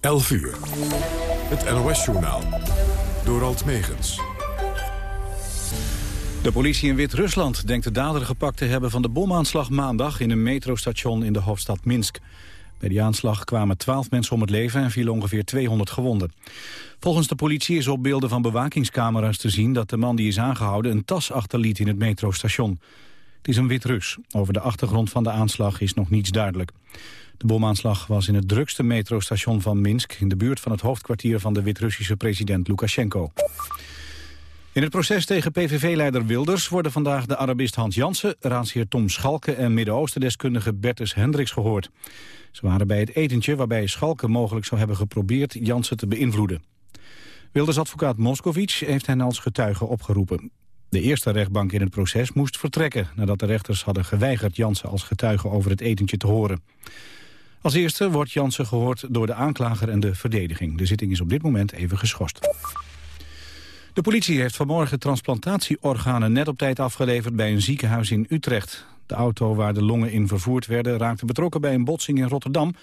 11 uur. Het NOS-journaal. Door Alt Megens. De politie in Wit-Rusland denkt de dader gepakt te hebben van de bomaanslag maandag in een metrostation in de hoofdstad Minsk. Bij die aanslag kwamen 12 mensen om het leven en vielen ongeveer 200 gewonden. Volgens de politie is op beelden van bewakingscamera's te zien dat de man die is aangehouden een tas achterliet in het metrostation. Het is een Wit-Rus. Over de achtergrond van de aanslag is nog niets duidelijk. De bomaanslag was in het drukste metrostation van Minsk... in de buurt van het hoofdkwartier van de Wit-Russische president Lukashenko. In het proces tegen PVV-leider Wilders worden vandaag de Arabist Hans Jansen... raadsheer Tom Schalke en Midden-Oosten-deskundige Bertus Hendricks gehoord. Ze waren bij het etentje waarbij Schalke mogelijk zou hebben geprobeerd Jansen te beïnvloeden. Wilders advocaat Moscovic heeft hen als getuige opgeroepen. De eerste rechtbank in het proces moest vertrekken... nadat de rechters hadden geweigerd Jansen als getuige over het etentje te horen. Als eerste wordt Jansen gehoord door de aanklager en de verdediging. De zitting is op dit moment even geschorst. De politie heeft vanmorgen transplantatieorganen net op tijd afgeleverd bij een ziekenhuis in Utrecht. De auto waar de longen in vervoerd werden raakte betrokken bij een botsing in Rotterdam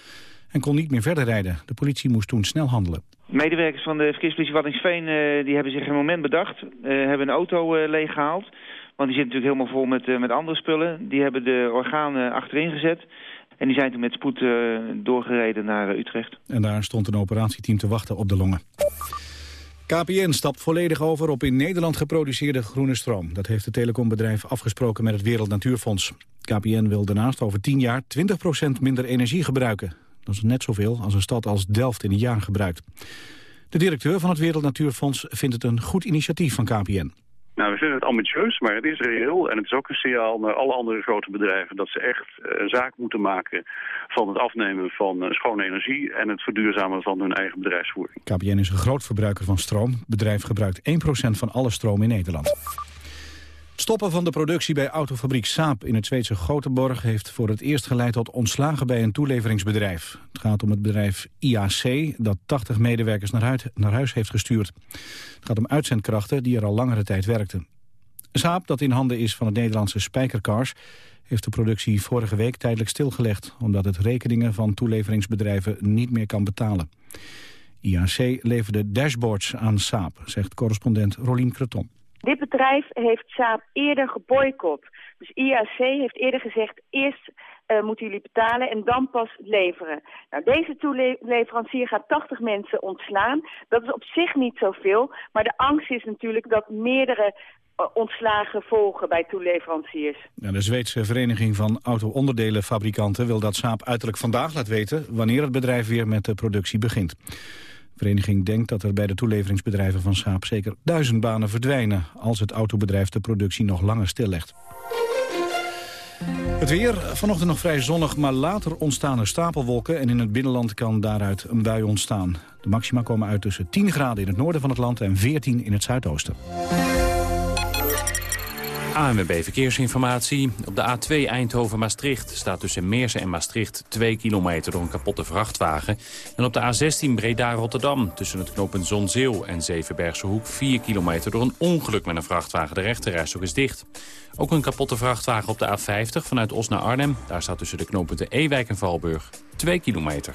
en kon niet meer verder rijden. De politie moest toen snel handelen. Medewerkers van de verkeerspolitie Waddinxveen uh, die hebben zich een moment bedacht. Uh, hebben een auto uh, leeggehaald. Want die zit natuurlijk helemaal vol met, met andere spullen. Die hebben de organen achterin gezet. En die zijn toen met spoed doorgereden naar Utrecht. En daar stond een operatieteam te wachten op de longen. KPN stapt volledig over op in Nederland geproduceerde groene stroom. Dat heeft het telecombedrijf afgesproken met het Wereld Natuurfonds. KPN wil daarnaast over 10 jaar 20% minder energie gebruiken. Dat is net zoveel als een stad als Delft in een jaar gebruikt. De directeur van het Wereld Natuurfonds vindt het een goed initiatief van KPN. Nou, we vinden het ambitieus, maar het is reëel. En het is ook een signaal naar alle andere grote bedrijven... dat ze echt uh, zaak moeten maken van het afnemen van uh, schone energie... en het verduurzamen van hun eigen bedrijfsvoering. KPN is een groot verbruiker van stroom. Het bedrijf gebruikt 1% van alle stroom in Nederland. Stoppen van de productie bij autofabriek Saab in het Zweedse Gothenburg heeft voor het eerst geleid tot ontslagen bij een toeleveringsbedrijf. Het gaat om het bedrijf IAC dat 80 medewerkers naar huis, naar huis heeft gestuurd. Het gaat om uitzendkrachten die er al langere tijd werkten. Saab, dat in handen is van het Nederlandse Spijkercars, heeft de productie vorige week tijdelijk stilgelegd, omdat het rekeningen van toeleveringsbedrijven niet meer kan betalen. IAC leverde dashboards aan Saab, zegt correspondent Rolien Creton. Dit bedrijf heeft Saab eerder geboycott. Dus IAC heeft eerder gezegd, eerst uh, moeten jullie betalen en dan pas leveren. Nou, deze toeleverancier gaat 80 mensen ontslaan. Dat is op zich niet zoveel, maar de angst is natuurlijk dat meerdere uh, ontslagen volgen bij toeleveranciers. De Zweedse Vereniging van Auto-onderdelenfabrikanten wil dat Saab uiterlijk vandaag laat weten wanneer het bedrijf weer met de productie begint. De vereniging denkt dat er bij de toeleveringsbedrijven van Saab zeker duizend banen verdwijnen... als het autobedrijf de productie nog langer stillegt. Het weer, vanochtend nog vrij zonnig, maar later ontstaan er stapelwolken... en in het binnenland kan daaruit een bui ontstaan. De maxima komen uit tussen 10 graden in het noorden van het land en 14 in het zuidoosten. ANWB Verkeersinformatie. Op de A2 Eindhoven-Maastricht staat tussen Meersen en Maastricht 2 kilometer door een kapotte vrachtwagen. En op de A16 Breda-Rotterdam tussen het knooppunt Zonzeel en Zevenbergse Hoek 4 kilometer door een ongeluk met een vrachtwagen. De rechterrijstok is dicht. Ook een kapotte vrachtwagen op de A50 vanuit Os naar Arnhem. Daar staat tussen de knooppunten Ewijk en Valburg 2 kilometer.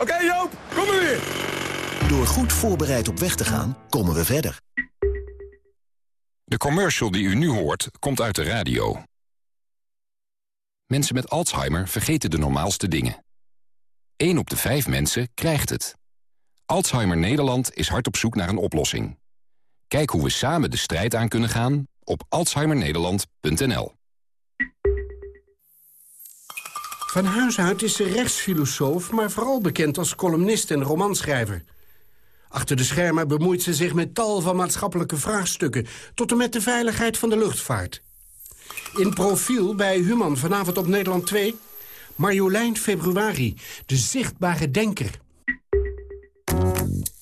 Oké okay, Joop, kom maar weer. Door goed voorbereid op weg te gaan, komen we verder. De commercial die u nu hoort, komt uit de radio. Mensen met Alzheimer vergeten de normaalste dingen. 1 op de 5 mensen krijgt het. Alzheimer Nederland is hard op zoek naar een oplossing. Kijk hoe we samen de strijd aan kunnen gaan op alzheimernederland.nl. Van huis uit is ze rechtsfilosoof, maar vooral bekend als columnist en romanschrijver. Achter de schermen bemoeit ze zich met tal van maatschappelijke vraagstukken... tot en met de veiligheid van de luchtvaart. In profiel bij Human vanavond op Nederland 2. Marjolein Februari, de zichtbare denker.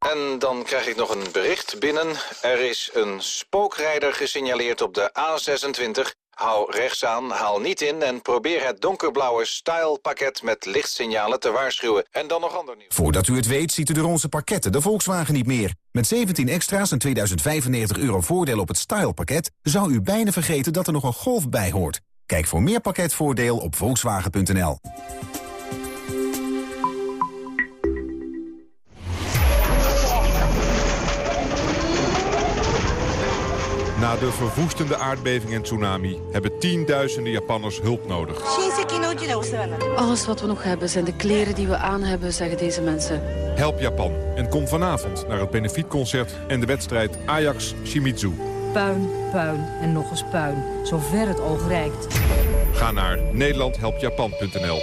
En dan krijg ik nog een bericht binnen. Er is een spookrijder gesignaleerd op de A26. Hou rechts aan, haal niet in en probeer het donkerblauwe Style-pakket met lichtsignalen te waarschuwen. En dan nog ander nieuws. Voordat u het weet ziet u de onze pakketten de Volkswagen niet meer. Met 17 extra's en 2095 euro voordeel op het Style-pakket... zou u bijna vergeten dat er nog een Golf bij hoort. Kijk voor meer pakketvoordeel op volkswagen.nl. Na de verwoestende aardbeving en tsunami hebben tienduizenden Japanners hulp nodig. Alles wat we nog hebben zijn de kleren die we aan hebben, zeggen deze mensen. Help Japan en kom vanavond naar het benefietconcert en de wedstrijd Ajax-Shimizu. Puin, puin en nog eens puin, zover het oog reikt. Ga naar nederlandhelpjapan.nl.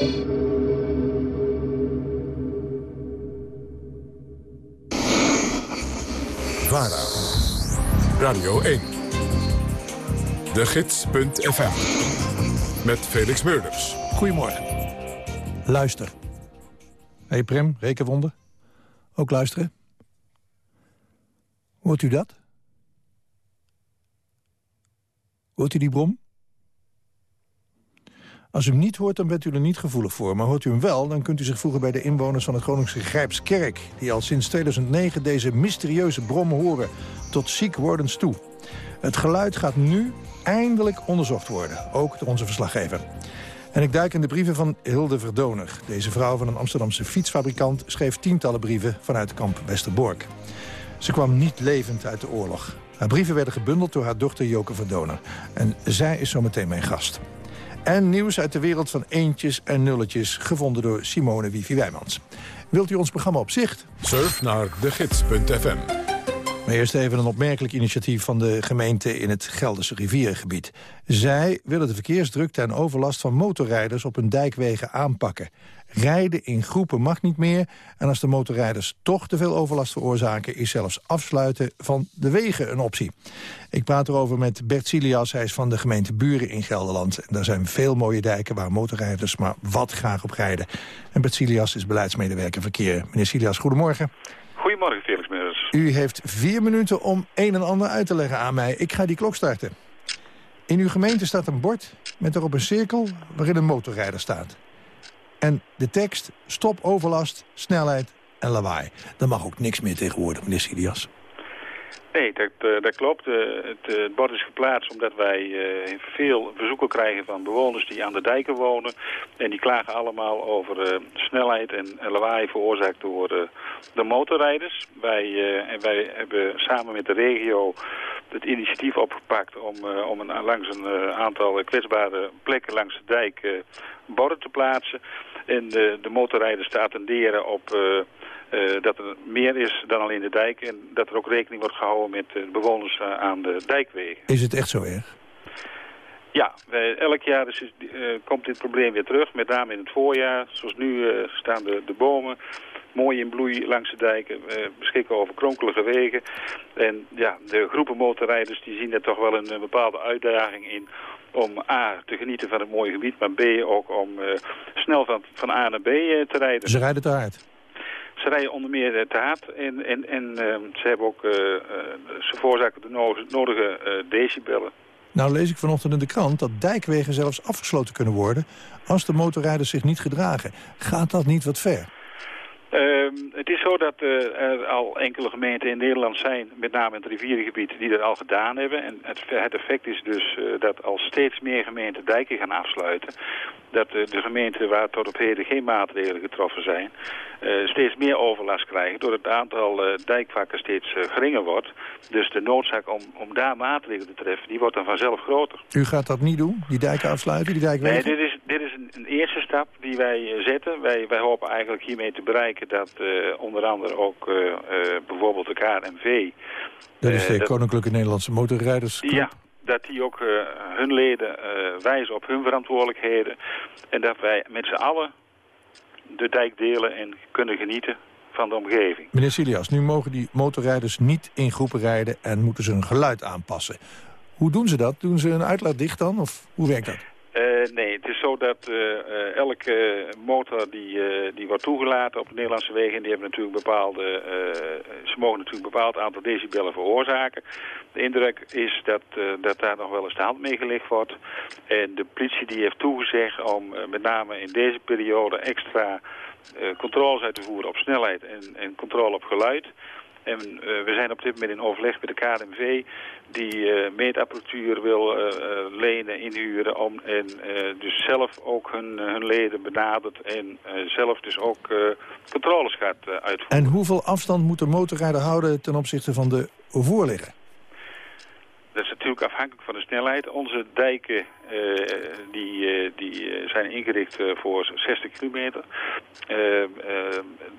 VARA, Radio 1, de gids.fm, met Felix Meurders. Goedemorgen. Luister. hey Prem, rekenwonder. Ook luisteren. Hoort u dat? Hoort u die brom? Als u hem niet hoort, dan bent u er niet gevoelig voor. Maar hoort u hem wel, dan kunt u zich voegen bij de inwoners van het Groningse Grijpskerk... die al sinds 2009 deze mysterieuze brom horen, tot ziek wordens toe. Het geluid gaat nu eindelijk onderzocht worden, ook door onze verslaggever. En ik duik in de brieven van Hilde Verdoner. Deze vrouw van een Amsterdamse fietsfabrikant schreef tientallen brieven vanuit kamp Westerbork. Ze kwam niet levend uit de oorlog. Haar brieven werden gebundeld door haar dochter Joke Verdoner. En zij is zometeen mijn gast. En nieuws uit de wereld van eentjes en nulletjes... gevonden door Simone Wifi-Wijmans. Wilt u ons programma op zicht? Surf naar degids.fm. Maar eerst even een opmerkelijk initiatief van de gemeente in het Gelderse rivierengebied. Zij willen de verkeersdrukte en overlast van motorrijders op hun dijkwegen aanpakken. Rijden in groepen mag niet meer en als de motorrijders toch te veel overlast veroorzaken... is zelfs afsluiten van de wegen een optie. Ik praat erover met Bert Silias, hij is van de gemeente Buren in Gelderland. En daar zijn veel mooie dijken waar motorrijders maar wat graag op rijden. En Bert Silias is beleidsmedewerker verkeer. Meneer Silias, goedemorgen. Goedemorgen, Felix. U heeft vier minuten om een en ander uit te leggen aan mij. Ik ga die klok starten. In uw gemeente staat een bord met erop een cirkel waarin een motorrijder staat. En de tekst, stop overlast, snelheid en lawaai. Dan mag ook niks meer tegenwoordig, meneer Silias. Nee, dat, uh, dat klopt. Uh, het, uh, het, bord is geplaatst omdat wij veel verzoeken krijgen van bewoners die aan de dijken wonen. En die klagen allemaal over snelheid en lawaai veroorzaakt door de motorrijders. Wij, en wij hebben samen met de regio het initiatief opgepakt om, om een, langs een aantal kwetsbare plekken langs de dijk borden te plaatsen. En de, de motorrijders te attenderen op... Uh, dat er meer is dan alleen de dijk en dat er ook rekening wordt gehouden met de bewoners uh, aan de dijkwegen. Is het echt zo erg? Ja, wij, elk jaar dus, uh, komt dit probleem weer terug, met name in het voorjaar. Zoals nu staan de, de bomen mooi in bloei langs de dijken, beschikken over kronkelige wegen. En ja, de groepen motorrijders die zien er toch wel een, een bepaalde uitdaging in om A, te genieten van het mooie gebied, maar B, ook om snel van, van A naar B te rijden. Ze rijden te hard? Ze rijden onder meer te hard en, en, en uh, ze hebben ook, uh, uh, ze veroorzaken de nodige, nodige decibellen. Nou lees ik vanochtend in de krant dat dijkwegen zelfs afgesloten kunnen worden als de motorrijders zich niet gedragen. Gaat dat niet wat ver? Ehm, het is zo dat uh, er al enkele gemeenten in Nederland zijn, met name in het rivierengebied, die dat al gedaan hebben. En het, het effect is dus uh, dat als steeds meer gemeenten dijken gaan afsluiten, dat de gemeenten waar tot op heden geen maatregelen getroffen zijn, steeds meer overlast krijgen, doordat het aantal dijkvakken steeds geringer wordt. Dus de noodzaak om, om daar maatregelen te treffen, die wordt dan vanzelf groter. U gaat dat niet doen, die dijken afsluiten, die dijkwegen? Nee, dit is, dit is een, een eerste stap die wij zetten. Wij, wij hopen eigenlijk hiermee te bereiken dat onder andere ook bijvoorbeeld de KNMV... Dat is de Koninklijke Nederlandse Motorrijders. Ja, dat die ook hun leden wijzen op hun verantwoordelijkheden. En dat wij met z'n allen de dijk delen en kunnen genieten van de omgeving. Meneer Silias, nu mogen die motorrijders niet in groepen rijden en moeten ze hun geluid aanpassen. Hoe doen ze dat? Doen ze een uitlaat dicht dan? Of hoe werkt dat? Uh, nee, het is zo dat uh, elke motor die, die wordt toegelaten op de Nederlandse wegen... die hebben natuurlijk bepaalde, ze mogen natuurlijk een bepaald aantal decibellen veroorzaken. De indruk is dat, dat daar nog wel eens de hand mee gelegd wordt. En de politie die heeft toegezegd om met name in deze periode extra controles uit te voeren op snelheid en, en controle op geluid... En uh, we zijn op dit moment in overleg met de KNMV die uh, meetapparatuur wil uh, lenen, inhuren om en dus zelf ook hun, hun leden benadert en zelf dus ook controles gaat uitvoeren. En hoeveel afstand moet de motorrijder houden ten opzichte van de voorligger? Dat is natuurlijk afhankelijk van de snelheid. Onze dijken uh, die, uh, die uh, zijn ingericht voor 60 kilometer.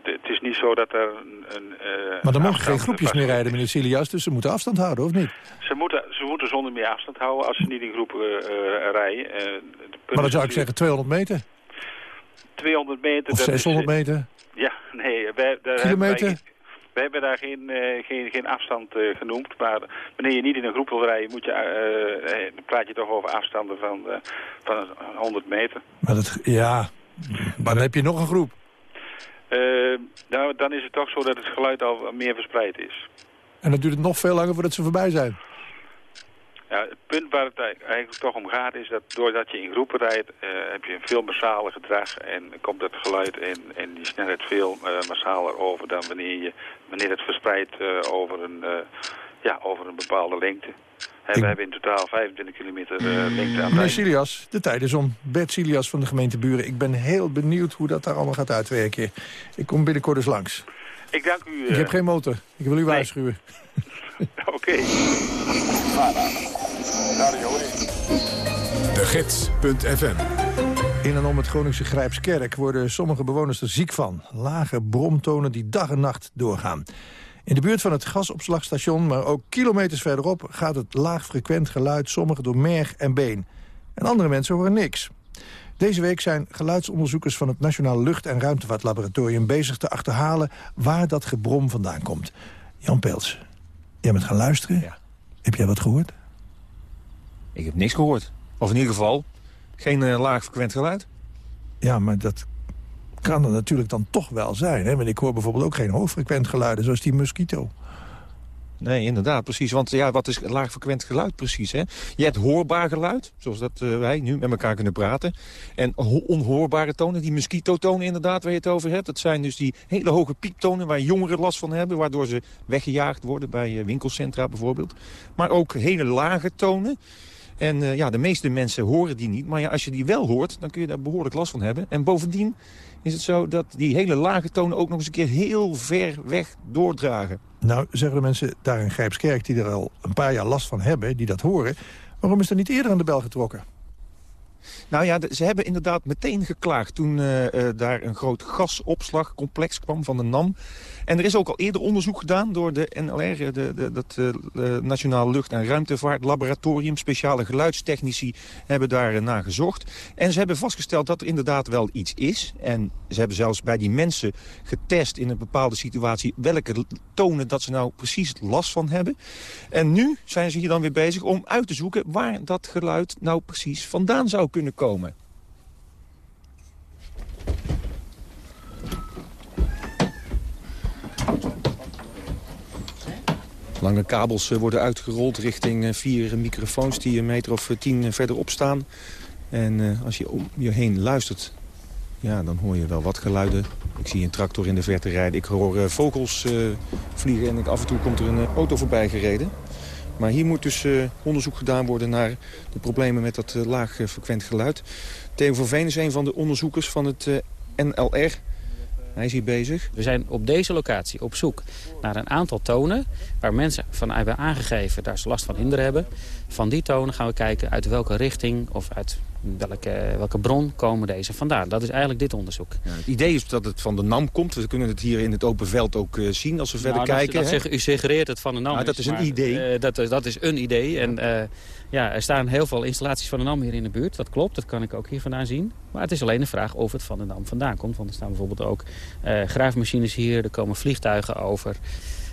het is niet zo dat er een... een maar dan mogen geen groepjes meer rijden, meneer Silias, dus ze moeten afstand houden, of niet? Ze moeten, ze moeten zonder meer afstand houden als ze niet in groepen rijden. maar dan zou ik zeggen 200 meter? 200 meter... Of 600 is, meter? Ja, nee. Wij, daar Kilometer? We hebben daar geen, uh, geen, geen afstand uh, genoemd. Maar wanneer je niet in een groep wil rijden, moet je, dan praat je toch over afstanden van, van 100 meter. Maar dat, ja, maar dan heb je nog een groep. nou, dan is het toch zo dat het geluid al meer verspreid is. En dan duurt het nog veel langer voordat ze voorbij zijn. Ja, het punt waar het eigenlijk toch om gaat is dat doordat je in groepen rijdt, uh, heb je een veel massaler gedrag en komt het geluid en, en die snelheid veel uh, massaler over dan wanneer, je, wanneer het verspreidt uh, over, een, ja, over een bepaalde lengte. En we hebben in totaal 25 kilometer lengte aan Meneer Silias, de tijd is om. Bert Silias van de gemeente Buren. Ik ben heel benieuwd hoe dat daar allemaal gaat uitwerken. Ik kom binnenkort eens langs. Ik dank u. Ik heb geen motor. Ik wil u nee. waarschuwen. Oké. Okay. De Gids.fm in en om het Groningse Grijpskerk worden sommige bewoners er ziek van. Lage bromtonen die dag en nacht doorgaan. In de buurt van het gasopslagstation, maar ook kilometers verderop... gaat het laagfrequent geluid sommigen door merg en been. En andere mensen horen niks. Deze week zijn geluidsonderzoekers van het Nationaal Lucht- en Ruimtevaartlaboratorium... bezig te achterhalen waar dat gebrom vandaan komt. Jan Peels, jij bent gaan luisteren. Ja. Heb jij wat gehoord? Ik heb niks gehoord. Of in ieder geval geen uh, laag frequent geluid. Ja, maar dat kan er natuurlijk dan toch wel zijn. Hè? Want ik hoor bijvoorbeeld ook geen hoogfrequent geluiden, zoals die mosquito. Nee, inderdaad, precies. Want ja, wat is laagfrequent geluid precies? Hè? Je hebt hoorbaar geluid, zoals dat uh, wij nu met elkaar kunnen praten. En onhoorbare tonen, die mosquitotonen inderdaad waar je het over hebt. Dat zijn dus die hele hoge pieptonen waar jongeren last van hebben... waardoor ze weggejaagd worden bij uh, winkelcentra bijvoorbeeld. Maar ook hele lage tonen. En uh, ja, de meeste mensen horen die niet. Maar ja, als je die wel hoort, dan kun je daar behoorlijk last van hebben. En bovendien is het zo dat die hele lage tonen ook nog eens een keer heel ver weg doordragen. Nou, zeggen de mensen daar in Grijpskerk die er al een paar jaar last van hebben, die dat horen... waarom is er niet eerder aan de bel getrokken? Nou ja, ze hebben inderdaad meteen geklaagd toen uh, uh, daar een groot gasopslagcomplex kwam van de NAM. En er is ook al eerder onderzoek gedaan door de NLR, de, de, dat uh, Nationaal Lucht- en Ruimtevaartlaboratorium. Speciale geluidstechnici hebben daar naar gezocht. En ze hebben vastgesteld dat er inderdaad wel iets is. En ze hebben zelfs bij die mensen getest in een bepaalde situatie... welke tonen dat ze nou precies last van hebben. En nu zijn ze hier dan weer bezig om uit te zoeken... waar dat geluid nou precies vandaan zou kunnen komen. Lange kabels worden uitgerold richting vier microfoons die een meter of tien verderop staan. En als je om je heen luistert, Ja, dan hoor je wel wat geluiden. Ik zie een tractor in de verte rijden. Ik hoor vogels vliegen en af en toe komt er een auto voorbij gereden. Maar hier moet dus onderzoek gedaan worden naar de problemen met dat laag frequent geluid. Theo van Veen is een van de onderzoekers van het NLR. Hij is hier bezig. We zijn op deze locatie op zoek naar een aantal tonen... waar mensen van hebben aangegeven daar ze last van hinder hebben. Van die tonen gaan we kijken uit welke richting of uit welke, welke bron komen deze vandaan. Dat is eigenlijk dit onderzoek. Ja, het idee is dat het van de NAM komt. We kunnen het hier in het open veld ook uh, zien als we verder nou, kijken. Dat, u suggereert het van de NAM nou, dat is, een idee. Uh, dat, dat is een idee. En uh, ja, er staan heel veel installaties van de NAM hier in de buurt. Dat klopt, dat kan ik ook hier vandaan zien. Maar het is alleen de vraag of het van de NAM vandaan komt. Want er staan bijvoorbeeld ook graafmachines hier. Er komen vliegtuigen over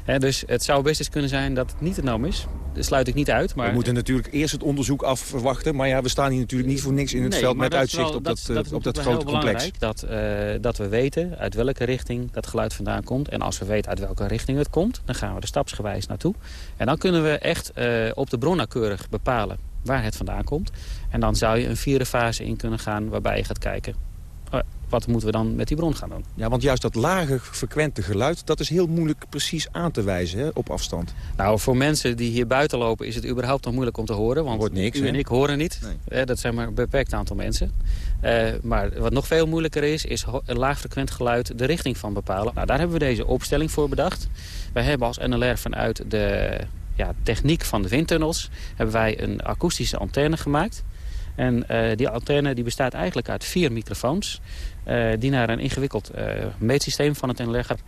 dus het zou best eens kunnen zijn dat het niet de NAM is. Dat sluit ik niet uit. Maar... We moeten natuurlijk eerst het onderzoek afwachten. Maar ja, we staan hier natuurlijk niet voor niks in het veld met uitzicht op dat, dat, dat, op dat grote complex. Dat, uh, dat we weten uit welke richting dat geluid vandaan komt. En als we weten uit welke richting het komt, dan gaan we er stapsgewijs naartoe. En dan kunnen we echt uh, op de bron nauwkeurig bepalen waar het vandaan komt. En dan zou je een vierde fase in kunnen gaan waarbij je gaat kijken wat moeten we dan met die bron gaan doen? Ja, want juist dat lage frequente geluid... dat is heel moeilijk precies aan te wijzen hè, op afstand. Nou, voor mensen die hier buiten lopen... is het überhaupt nog moeilijk om te horen. Want Wordt niks, u en ik horen niet. Nee. dat zijn maar een beperkt aantal mensen. Uh, maar wat nog veel moeilijker is... is een laag frequent geluid de richting van bepalen. Nou, daar hebben we deze opstelling voor bedacht. Wij hebben als NLR vanuit de ja, techniek van de windtunnels... hebben wij een akoestische antenne gemaakt... En uh, die antenne die bestaat eigenlijk uit vier microfoons... Uh, die naar een ingewikkeld uh, meetsysteem van het gaat.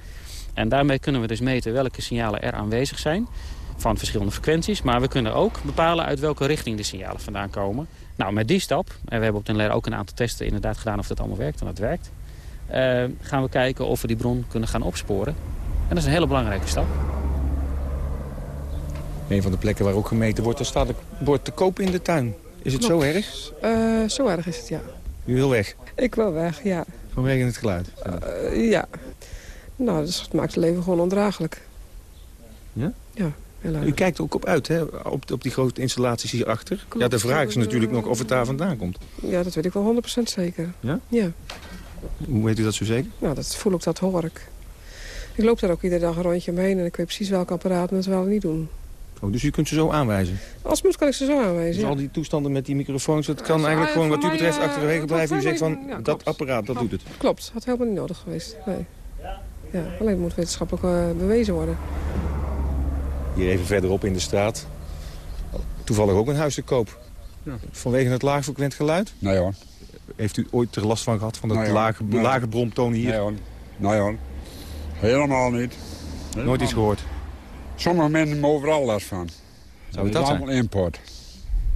En daarmee kunnen we dus meten welke signalen er aanwezig zijn... van verschillende frequenties. Maar we kunnen ook bepalen uit welke richting de signalen vandaan komen. Nou, met die stap, en we hebben op het NLR ook een aantal testen inderdaad gedaan... of dat allemaal werkt, en dat werkt... gaan we kijken of we die bron kunnen gaan opsporen. En dat is een hele belangrijke stap. Een van de plekken waar ook gemeten wordt, daar staat het bord te koop in de tuin. Is het Klopt. zo erg? Uh, zo erg is het, ja. U wil weg? Ik wil weg, ja. Vanwege het geluid? Uh, ja. Nou, dus het maakt het leven gewoon ondraaglijk. Ja? Ja, U kijkt ook op uit, hè? Op, op die grote installaties hierachter. Klopt. Ja, de vraag is natuurlijk nog of het daar vandaan komt. Ja, dat weet ik wel 100% zeker. Ja? Ja. Hoe weet u dat zo zeker? Nou, dat voel ik, dat hoor ik. Ik loop daar ook iedere dag een rondje omheen en ik weet precies welk apparaat en het wel niet doen. Oh, dus u kunt ze zo aanwijzen? Als het moet kan ik ze zo aanwijzen, Dus al die toestanden met die microfoons, dat kan eigenlijk gewoon wat u betreft achterwege blijven. U zegt van, dat apparaat, dat doet het. Klopt, had helemaal niet nodig geweest. Nee. Ja, alleen het moet wetenschappelijk uh, bewezen worden. Hier even verderop in de straat. Toevallig ook een huis te koop. Ja. Vanwege het laag frequent geluid? Nee hoor. Heeft u ooit er last van gehad, van dat nee, lage, nee. lage bromtonen hier? Nee hoor. Nee hoor. Helemaal niet. Helemaal Nooit iets gehoord? Sommige mensen hebben overal last van. Zou het dat is zijn? allemaal import.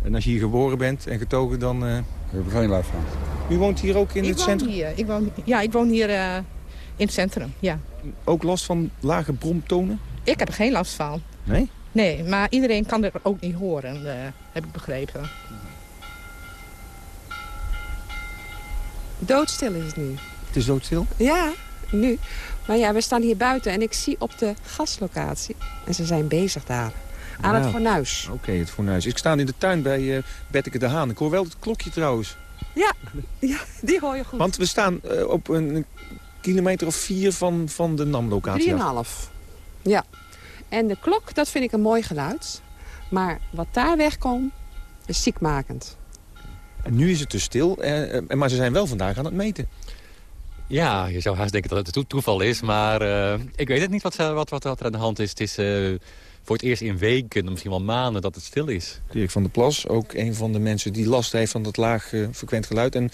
En als je hier geboren bent en getogen, dan... Uh... heb ik geen last van. U woont hier ook in ik het woon centrum? Hier. Ik woon, ja, ik woon hier uh, in het centrum, ja. Ook last van lage bromtonen? Ik heb er geen last van. Nee? Nee, maar iedereen kan er ook niet horen, uh, heb ik begrepen. Doodstil is het nu. Het is doodstil? Ja, nu. Maar ja, we staan hier buiten en ik zie op de gaslocatie. En ze zijn bezig daar. Aan Nou, het fornuis. Oké, okay, het fornuis. Ik sta in de tuin bij uh, Betteke de Haan. Ik hoor wel het klokje trouwens. Ja, ja die hoor je goed. Want we staan uh, op een, een, kilometer of vier van, van de NAM-locatie Drieënhalf. Ja. En de klok, dat vind ik een mooi geluid. Maar wat daar wegkomt, is ziekmakend. En nu is het dus stil, eh, maar ze zijn wel vandaag aan het meten. Ja, je zou haast denken dat het toeval is, maar uh, ik weet het niet wat, wat, wat, wat er aan de hand is. Het is uh, voor het eerst in weken, misschien wel maanden, dat het stil is. Dirk van der Plas, ook een van de mensen die last heeft van dat laag uh, frequent geluid. En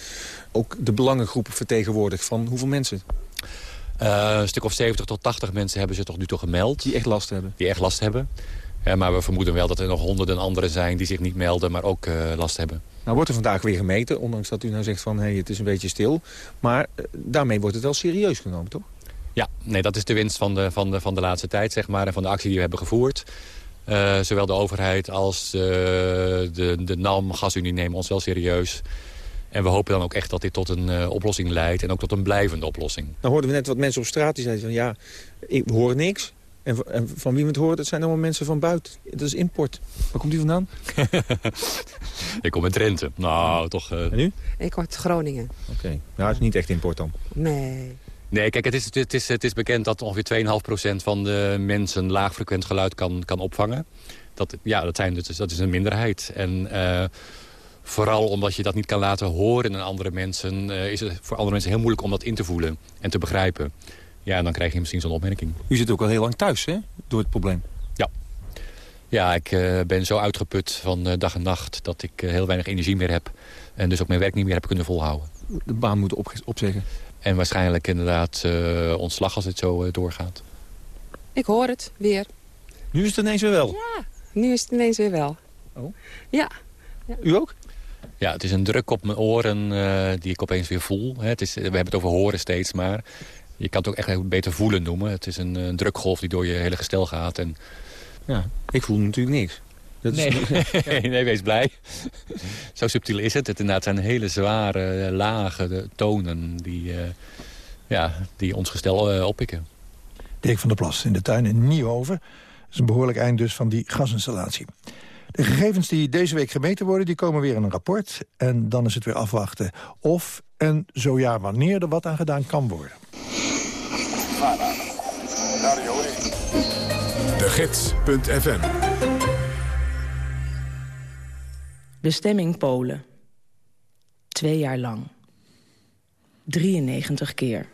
ook de belangengroepen vertegenwoordigt van hoeveel mensen? Een stuk of 70 tot 80 mensen hebben ze tot nu toe gemeld. Die echt last hebben? Die echt last hebben. Uh, maar we vermoeden wel dat er nog honderden anderen zijn die zich niet melden, maar ook uh, last hebben. Nou wordt er vandaag weer gemeten, ondanks dat u nou zegt van hey, het is een beetje stil. Maar daarmee wordt het wel serieus genomen, toch? Ja, nee, dat is de winst van de, van de, van de laatste tijd, zeg maar, en van de actie die we hebben gevoerd. Uh, zowel de overheid als uh, de, de NAM, Gasunie nemen ons wel serieus. En we hopen dan ook echt dat dit tot een uh, oplossing leidt en ook tot een blijvende oplossing. Nou hoorden we net wat mensen op straat die zeiden van ja, ik hoor niks. En, en van wie we het horen, dat zijn allemaal mensen van buiten. Dat is import. Waar komt die vandaan? Ik kom uit Drenthe. Nou, toch... En nu? Ik kom uit Groningen. Oké. Nou, het is niet echt import dan. Nee. Nee, kijk, het is, het is, het is bekend dat ongeveer 2,5% van de mensen laagfrequent geluid kan, kan opvangen. Dat, ja, dat, zijn, dus- dat is een minderheid. En eh, vooral omdat je dat niet kan laten horen aan andere mensen... eh, is het voor andere mensen heel moeilijk om dat in te voelen en te begrijpen. Ja, en dan krijg je misschien zo'n opmerking. U zit ook al heel lang thuis, hè? Door het probleem. Ja. Ja, ik eh, ben zo uitgeput van eh, dag en nacht dat ik eh, heel weinig energie meer heb. En dus ook mijn werk niet meer heb kunnen volhouden. De baan moeten op, opzeggen. En waarschijnlijk inderdaad eh, ontslag als het zo eh, doorgaat. Ik hoor het weer. Nu is het ineens weer wel. Ja, nu is het ineens weer wel. Oh? Ja. U ook? Ja, het is een druk op mijn oren eh, die ik opeens weer voel. Hè. Het is, we hebben het over horen steeds, maar je kan het ook echt heel beter voelen noemen. Het is een, eh, drukgolf die door je hele gestel gaat. En... Ja, ik voel natuurlijk niks. Dat is Nee. nee, wees blij. Zo subtiel is het. Het inderdaad zijn hele zware, eh, lage tonen die, eh, ja, die ons gestel eh, oppikken. Dirk van der Plas in de tuin in Nieuwhoven. Dat is een behoorlijk eind dus van die gasinstallatie. De gegevens die deze week gemeten worden, die komen weer in een rapport. En dan is het weer afwachten of en zo ja wanneer er wat aan gedaan kan worden. Gids.fm Bestemming Polen. Twee jaar lang. 93 keer.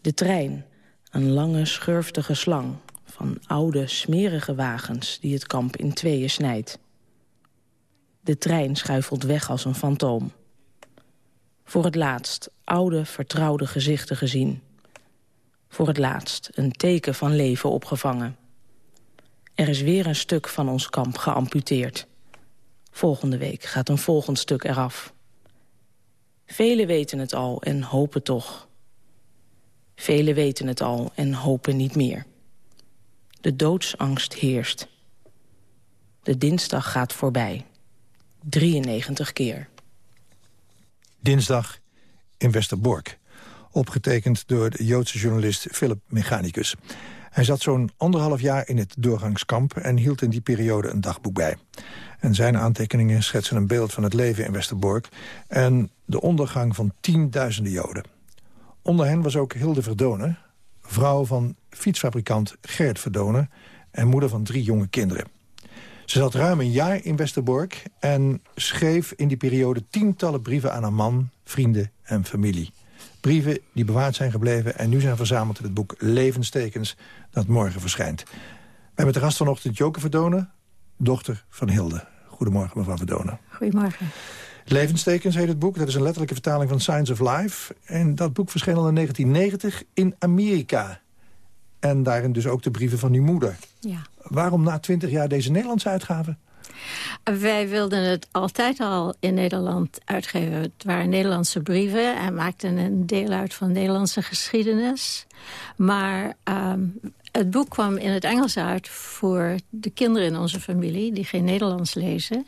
De trein, een lange, schurftige slang... van oude, smerige wagens die het kamp in tweeën snijdt. De trein schuifelt weg als een fantoom. Voor het laatst oude, vertrouwde gezichten gezien. Voor het laatst een teken van leven opgevangen. Er is weer een stuk van ons kamp geamputeerd. Volgende week gaat een volgend stuk eraf. Velen weten het al en hopen toch. Velen weten het al en hopen niet meer. De doodsangst heerst. De dinsdag gaat voorbij. 93 keer. Dinsdag in Westerbork. Opgetekend door de Joodse journalist Philip Mechanicus. Hij zat zo'n anderhalf jaar in het doorgangskamp... en hield in die periode een dagboek bij. En zijn aantekeningen schetsen een beeld van het leven in Westerbork... en de ondergang van tienduizenden Joden. Onder hen was ook Hilde Verdonen, vrouw van fietsfabrikant Gerrit Verdonen... en moeder van drie jonge kinderen. Ze zat ruim een jaar in Westerbork en schreef in die periode tientallen brieven aan haar man, vrienden en familie. Brieven die bewaard zijn gebleven en nu zijn verzameld in het boek Levenstekens dat morgen verschijnt. We hebben te gast vanochtend Joke Verdonen, dochter van Hilde. Goedemorgen mevrouw Verdonen. Goedemorgen. Levenstekens heet het boek. Dat is een letterlijke vertaling van Science of Life. En dat boek verscheen al in 1990 in Amerika. En daarin dus ook de brieven van uw moeder. Ja. Waarom na twintig jaar deze Nederlandse uitgave? Wij wilden het altijd al in Nederland uitgeven. Het waren Nederlandse brieven en maakten een deel uit van Nederlandse geschiedenis. Maar ehm, het boek kwam in het Engels uit voor de kinderen in onze familie... die geen Nederlands lezen.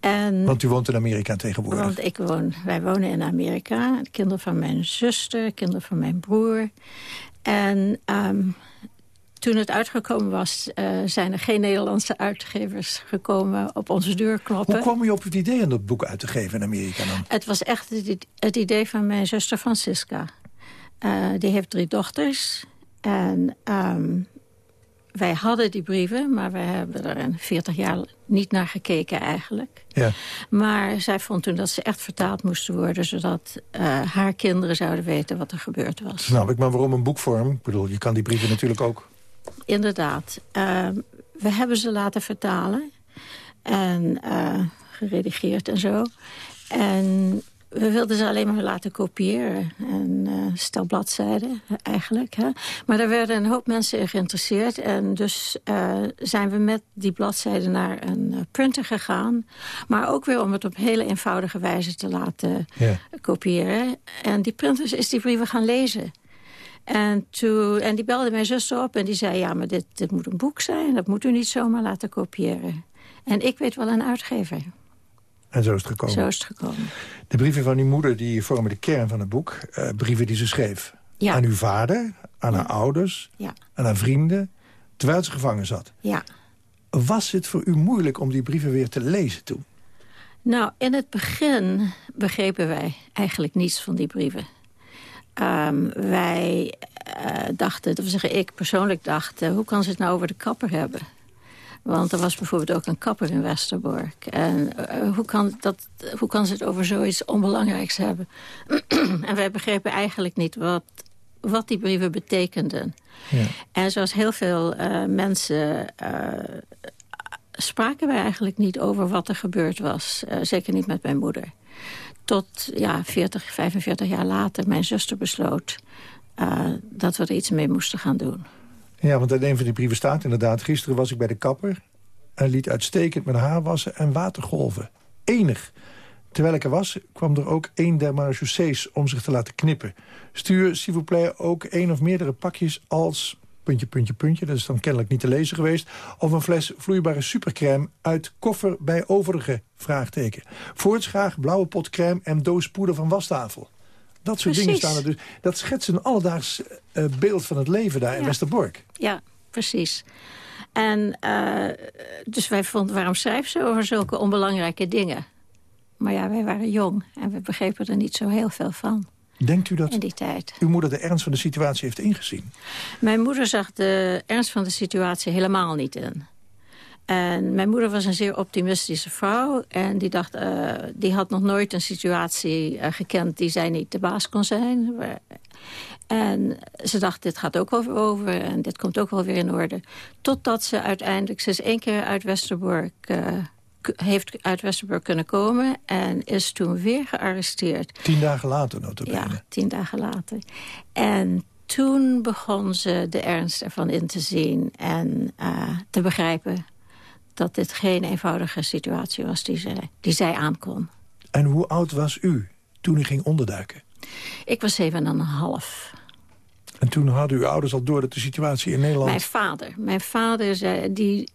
En, Want u woont in Amerika tegenwoordig. want ik woon, wij wonen in Amerika. De kinderen van mijn zuster, kinderen van mijn broer. En ehm, toen het uitgekomen was, eh, zijn er geen Nederlandse uitgevers gekomen op onze deur kloppen. Hoe kwam u op het idee om dat boek uit te geven in Amerika dan? Het was echt het idee van mijn zuster Francisca. Eh, die heeft drie dochters. En ehm, wij hadden die brieven, maar we hebben er in 40 jaar niet naar gekeken eigenlijk. Ja. Maar zij vond toen dat ze echt vertaald moesten worden... zodat eh, haar kinderen zouden weten wat er gebeurd was. Snap ik, maar waarom een boekvorm? Ik bedoel, je kan die brieven natuurlijk ook... Inderdaad. Ehm, we hebben ze laten vertalen. En eh, geredigeerd en zo. En we wilden ze alleen maar laten kopiëren. En eh, stel bladzijden eigenlijk. Hè. Maar daar werden een hoop mensen in geïnteresseerd. En dus eh, zijn we met die bladzijden naar een printer gegaan. Maar ook weer om het op hele eenvoudige wijze te laten Ja. kopiëren. En die printers is die brieven gaan lezen. En, toen, en die belde mijn zuster op en die zei... ja, maar dit, dit moet een boek zijn. Dat moet u niet zomaar laten kopiëren. En ik weet wel een uitgever. En zo is het gekomen. Zo is het gekomen. De brieven van uw moeder die vormen de kern van het boek. Eh, brieven die ze schreef Ja. aan uw vader, aan haar ouders, Ja. aan haar vrienden... terwijl ze gevangen zat. Ja. Was het voor u moeilijk om die brieven weer te lezen toen? Nou, in het begin begrepen wij eigenlijk niets van die brieven. Ehm, wij eh, dachten, we zeggen, ik persoonlijk dacht... hoe kan ze het nou over de kapper hebben? Want er was bijvoorbeeld ook een kapper in Westerbork. En eh, hoe, kan dat, hoe kan ze het over zoiets onbelangrijks hebben? en wij begrepen eigenlijk niet wat, wat die brieven betekenden. En zoals heel veel eh, mensen spraken wij eigenlijk niet over wat er gebeurd was. Zeker niet met mijn moeder. Tot ja, 40, 45 jaar later mijn zuster besloot... eh, dat we er iets mee moesten gaan doen. Ja, want in een van die brieven staat inderdaad... gisteren was ik bij de kapper en liet uitstekend mijn haar wassen en watergolven. Enig. Terwijl ik er was, kwam er ook een der om zich te laten knippen. Stuur, s'il vous plaît, ook één of meerdere pakjes als... puntje, puntje, puntje, dat is dan kennelijk niet te lezen geweest... of een fles vloeibare supercrème uit koffer bij overige, vraagteken. Voorts graag blauwe pot crème en doos poeder van wastafel. Dat soort dingen staan er dus. Dat schetst een alledaags eh, beeld van het leven daar in. Westerbork. Ja, precies. En eh, dus wij vonden, waarom schrijft ze over zulke onbelangrijke dingen? Maar ja, wij waren jong en we begrepen er niet zo heel veel van Denkt u dat in die tijd. uw moeder de ernst van de situatie heeft ingezien? Mijn moeder zag de ernst van de situatie helemaal niet in. En mijn moeder was een zeer optimistische vrouw. En die, dacht, eh, die had nog nooit een situatie eh, gekend die zij niet de baas kon zijn. En ze dacht, dit gaat ook wel over en dit komt ook wel weer in orde. Totdat ze uiteindelijk, ze is één keer uit Westerbork... eh, heeft uit Westerbork kunnen komen en is toen weer gearresteerd. Tien dagen later, notabene. Ja, tien dagen later. En toen begon ze de ernst ervan in te zien en eh, te begrijpen dat dit geen eenvoudige situatie was die zij, die zij aankon. En hoe oud was u toen u ging onderduiken? Ik was zeven en een half. En toen hadden uw ouders al door dat de situatie in Nederland... Mijn vader. Mijn vader zei, die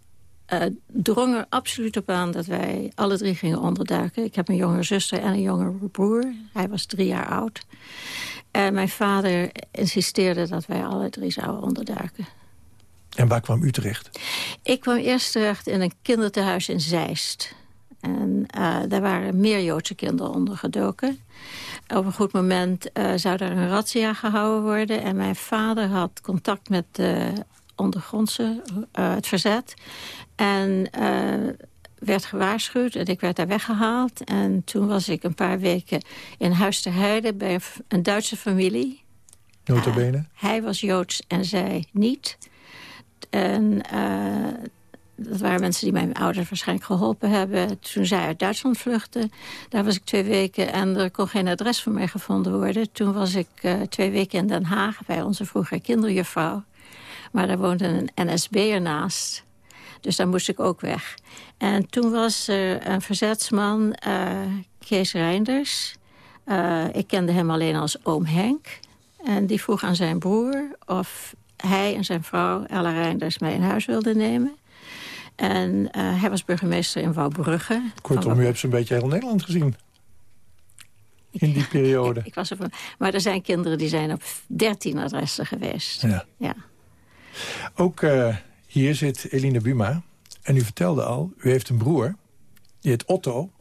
eh, drong er absoluut op aan dat wij alle drie gingen onderduiken. Ik heb een jongere zuster en een jongere broer. Hij was drie jaar oud. En mijn vader insisteerde dat wij alle drie zouden onderduiken. En waar kwam u terecht? Ik kwam eerst terecht in een kinderthuis in Zeist. En eh, daar waren meer Joodse kinderen onder gedoken. Op een goed moment eh, zou daar een razzia gehouden worden. En mijn vader had contact met de ondergrondse, eh, het verzet. En eh, werd gewaarschuwd en ik werd daar weggehaald. En toen was ik een paar weken in Huis ter Heide bij een Duitse familie. Notabene? Hij was Joods en zij niet. En dat waren mensen die mijn ouders waarschijnlijk geholpen hebben. Toen zij uit Duitsland vluchtten, daar was ik twee weken... en er kon geen adres voor mij gevonden worden. Toen was ik twee weken in Den Haag bij onze vroegere kinderjuffrouw. Maar daar woonde een NSB'er naast. Dus daar moest ik ook weg. En toen was er een verzetsman, eh, Kees Reinders. Eh, ik kende hem alleen als oom Henk. En die vroeg aan zijn broer of hij en zijn vrouw, Ella Reinders, mij in huis wilden nemen. En eh, hij was burgemeester in Wouwbrugge. Kortom, u hebt zo'n beetje heel Nederland gezien. In die periode. Ik was er van, maar er zijn kinderen die zijn op 13 adressen geweest. Ja. Ja. Ook eh, hier zit Eline Buma. En u vertelde al, u heeft een broer. Die heet Otto.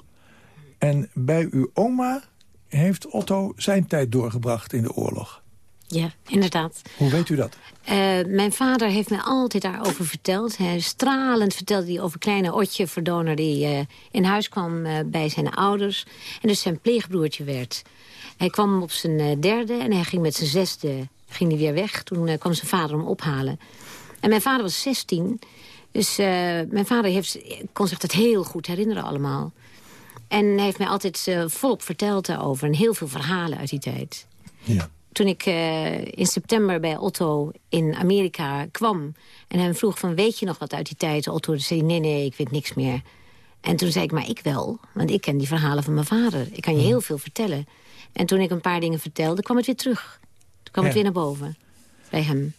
En bij uw oma heeft Otto zijn tijd doorgebracht in de oorlog. Ja, inderdaad. Hoe weet u dat? Eh, mijn vader heeft mij altijd daarover verteld. Hij stralend vertelde hij over kleine Otje Verdoner... die eh, in huis kwam bij zijn ouders. En dus zijn pleegbroertje werd. Hij kwam op zijn derde en hij ging met zijn zesde ging hij weer weg. Toen eh, kwam zijn vader hem ophalen. En mijn vader was 16. Dus eh, mijn vader heeft, kon zich dat heel goed herinneren allemaal. En hij heeft mij altijd eh, volop verteld daarover. En heel veel verhalen uit die tijd. Ja. Toen ik in september bij Otto in Amerika kwam... en hem vroeg van, weet je nog wat uit die tijd? Otto zei, nee, nee, ik weet niks meer. En toen zei ik, maar ik wel. Want ik ken die verhalen van mijn vader. Ik kan je heel veel vertellen. En toen ik een paar dingen vertelde, kwam het weer terug. Kwam het weer naar boven. Bij hem.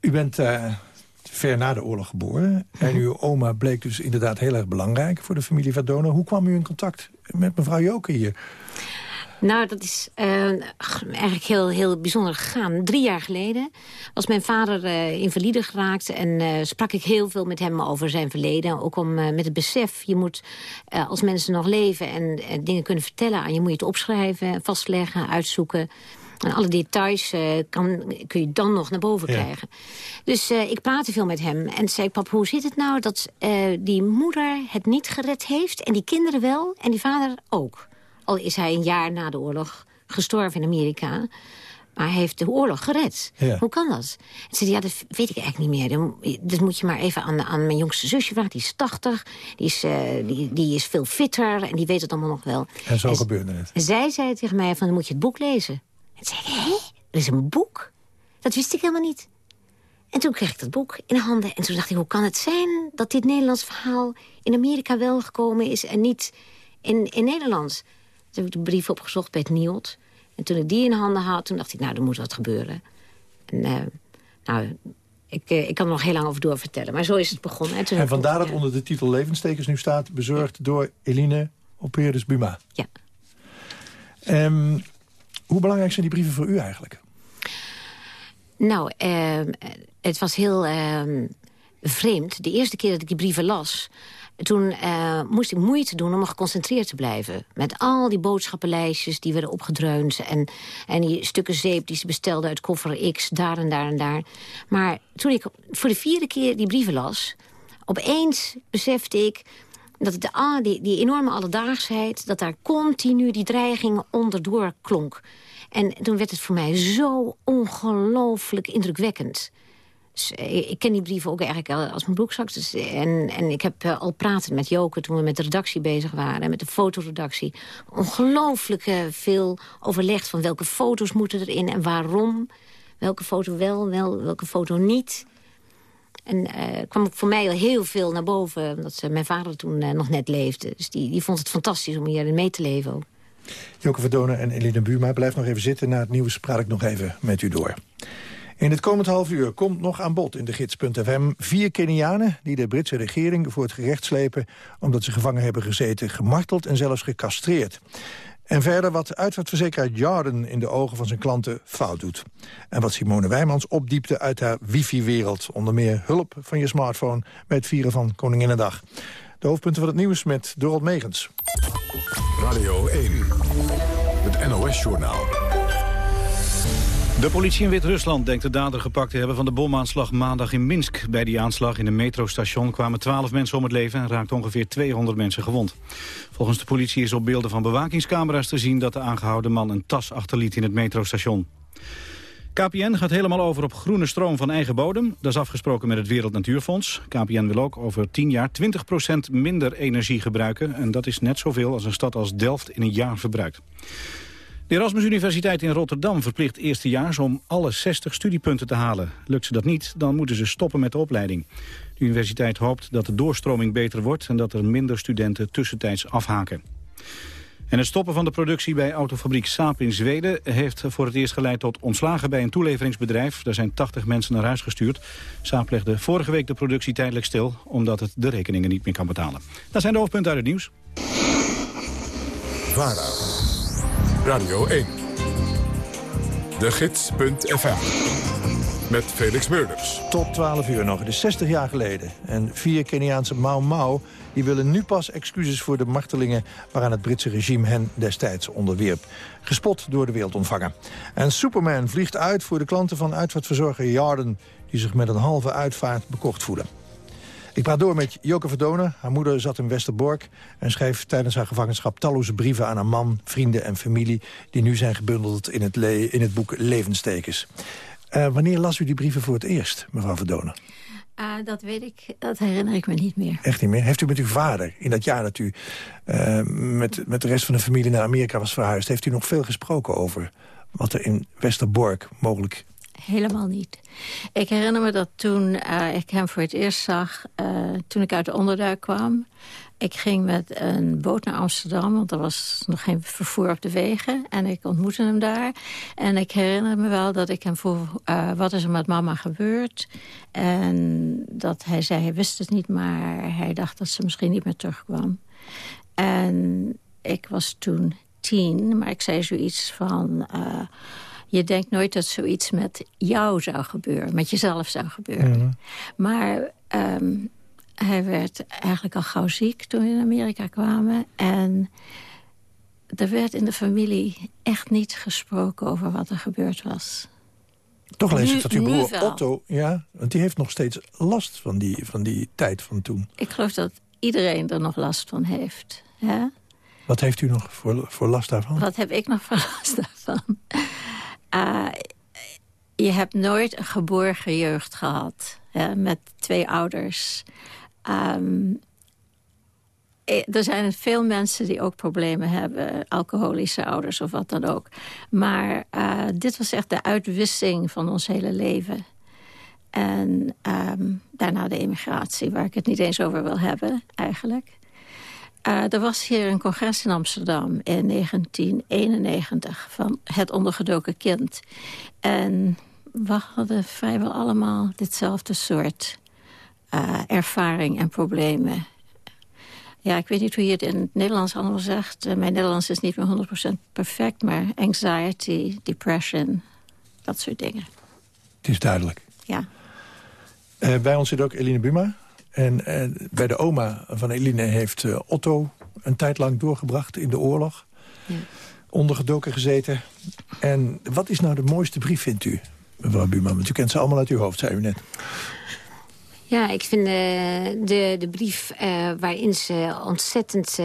U bent eh, ver na de oorlog geboren. En uw oma bleek dus inderdaad heel erg belangrijk voor de familie Verdona. Hoe kwam u in contact met mevrouw Joke hier? Nou, dat is uh, eigenlijk heel, heel bijzonder gegaan. Drie jaar geleden was mijn vader uh, invalide geraakt... en uh, sprak ik heel veel met hem over zijn verleden. Ook om met het besef, je moet als mensen nog leven... en dingen kunnen vertellen aan je, moet je het opschrijven, vastleggen, uitzoeken... En alle details kan, kun je dan nog naar boven krijgen. Dus ik praatte veel met hem. En zei pap, hoe zit het nou dat die moeder het niet gered heeft... en die kinderen wel en die vader ook? Al is hij een jaar na de oorlog gestorven in Amerika. Maar hij heeft de oorlog gered. Hoe kan dat? En zei, ja, dat weet ik eigenlijk niet meer. Dat moet je maar even aan, aan mijn jongste zusje vragen. Die is 80, die is, uh, die, die is veel fitter en die weet het allemaal nog wel. En zo gebeurde het. Zij zei tegen mij, van, dan moet je het boek lezen. Zei ik, hé, er is een boek? Dat wist ik helemaal niet. En toen kreeg ik dat boek in handen. En toen dacht ik, hoe kan het zijn dat dit Nederlands verhaal... in Amerika wel gekomen is en niet in, in Nederland? Toen heb ik de brief opgezocht bij het NIOD. En toen ik die in handen had, toen dacht ik, nou, er moet wat gebeuren. En uh, nou, ik, uh, ik kan er nog heel lang over door vertellen. Maar zo is het begonnen. En, en vandaar dat onder de titel Levenstekens nu staat... bezorgd door Eline Opeerdus Buma. Ja. Um, hoe belangrijk zijn die brieven voor u eigenlijk? Nou, uh, het was heel ehm, vreemd. De eerste keer dat ik die brieven las toen uh, moest ik moeite doen om geconcentreerd te blijven. Met al die boodschappenlijstjes die werden opgedreund... en, en die stukken zeep die ze bestelden uit koffer X, daar en daar en daar. Maar toen ik voor de vierde keer die brieven las... opeens besefte ik dat de, die, enorme alledaagsheid... dat daar continu die dreiging onderdoor klonk. En toen werd het voor mij zo ongelooflijk indrukwekkend... Dus, eh, ik ken die brieven ook eigenlijk als mijn broekzak. Dus, en, en ik heb eh, al praten met Joke toen we met de redactie bezig waren. Met de fotoredactie. Ongelooflijk veel overlegd van welke foto's moeten erin en waarom. Welke foto wel, wel welke foto niet. En uh, kwam voor mij al heel veel naar boven. Omdat mijn vader toen nog net leefde. Dus die, die vond het fantastisch om hier mee te leven ook. Joke Verdonen en Eline Buurma, blijf nog even zitten. Na het nieuws praat ik nog even met u door. In het komend half uur komt nog aan bod in de gids.fm vier Kenianen die de Britse regering voor het gerecht slepen omdat ze gevangen hebben gezeten, gemarteld en zelfs gecastreerd. En verder wat uitvaartverzekeraar Jarden in de ogen van zijn klanten fout doet. En wat Simone Wijmans opdiepte uit haar wifi-wereld. Onder meer hulp van je smartphone bij het vieren van Koninginnedag. De hoofdpunten van het nieuws met Dorot Megens. Radio 1, het NOS-journaal. De politie in Wit-Rusland denkt de dader gepakt te hebben van de bomaanslag maandag in Minsk. Bij die aanslag in een metrostation kwamen 12 mensen om het leven en raakten ongeveer 200 mensen gewond. Volgens de politie is op beelden van bewakingscamera's te zien dat de aangehouden man een tas achterliet in het metrostation. KPN gaat helemaal over op groene stroom van eigen bodem. Dat is afgesproken met het Wereld Natuurfonds. KPN wil ook over 10 jaar 20% minder energie gebruiken. En dat is net zoveel als een stad als Delft in een jaar verbruikt. De Erasmus Universiteit in Rotterdam verplicht eerstejaars om alle 60 studiepunten te halen. Lukt ze dat niet, dan moeten ze stoppen met de opleiding. De universiteit hoopt dat de doorstroming beter wordt... en dat er minder studenten tussentijds afhaken. En het stoppen van de productie bij autofabriek Saab in Zweden... heeft voor het eerst geleid tot ontslagen bij een toeleveringsbedrijf. Daar zijn 80 mensen naar huis gestuurd. Saab legde vorige week de productie tijdelijk stil... omdat het de rekeningen niet meer kan betalen. Dat zijn de hoofdpunten uit het nieuws. VARA Radio 1. De Gids.fm. Met Felix Meurders. Tot 12 uur nog. Het is 60 jaar geleden. En vier Keniaanse Mau Mau die willen nu pas excuses voor de martelingen... waaraan het Britse regime hen destijds onderwierp. Gespot door de wereld ontvangen. En Superman vliegt uit voor de klanten van uitvaartverzorger Jarden... die zich met een halve uitvaart bekocht voelen. Ik praat door met Joke Verdonen. Haar moeder zat in Westerbork en schreef tijdens haar gevangenschap talloze brieven aan haar man, vrienden en familie... die nu zijn gebundeld in het, in het boek Levenstekens. Uh, wanneer las u die brieven voor het eerst, mevrouw Verdonen? Uh, dat weet ik, dat herinner ik me niet meer. Echt niet meer? Heeft u met uw vader, in dat jaar dat u uh, met, met de rest van de familie naar Amerika was verhuisd... heeft u nog veel gesproken over wat er in Westerbork mogelijk helemaal niet. Ik herinner me dat toen uh, ik hem voor het eerst zag... Uh, toen ik uit de onderduik kwam... Ik ging met een boot naar Amsterdam, want er was nog geen vervoer op de wegen. En ik ontmoette hem daar. En ik herinner me wel dat ik hem vroeg, uh, wat is er met mama gebeurd? En dat hij zei, hij wist het niet, maar hij dacht dat ze misschien niet meer terugkwam. En ik was toen tien. Maar ik zei zoiets van... Je denkt nooit dat zoiets met jou zou gebeuren. Met jezelf zou gebeuren. Maar um, hij werd eigenlijk al gauw ziek toen we in Amerika kwamen. En er werd in de familie echt niet gesproken over wat er gebeurd was. Toch lees Nu- ik dat uw broer. Otto, ja, want die heeft nog steeds last van die, van die tijd van toen. Ik geloof dat iedereen er nog last van heeft. Hè? Wat heeft u nog voor, voor last daarvan? Wat heb ik nog voor last daarvan? Eh, je hebt nooit een geborgen jeugd gehad. Hè, met twee ouders. Ehm, eh, er zijn veel mensen die ook problemen hebben. Alcoholische ouders of wat dan ook. Maar eh, dit was echt de uitwissing van ons hele leven. En ehm, daarna de immigratie, waar ik het niet eens over wil hebben eigenlijk. Eh, er was hier een congres in Amsterdam in 1991 van het ondergedoken kind. En we hadden vrijwel allemaal ditzelfde soort eh, ervaring en problemen. Ja, ik weet niet hoe je het in het Nederlands allemaal zegt. Eh, mijn Nederlands is niet meer 100% perfect, maar anxiety, depression, dat soort dingen. Het is duidelijk. Ja. Bij ons zit ook Eline Buma. En eh, bij de oma van Eline heeft eh, Otto een tijd lang doorgebracht in de oorlog. Ondergedoken gezeten. En wat is nou de mooiste brief, vindt u, mevrouw Buma? Want u kent ze allemaal uit uw hoofd, zei u net. Ja, ik vind eh, de, de brief waarin ze ontzettend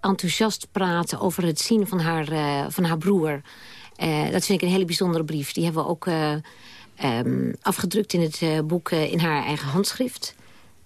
enthousiast praten... over het zien van haar, van haar broer. Dat vind ik een hele bijzondere brief. Die hebben we ook eh, ehm, afgedrukt in het boek in haar eigen handschrift.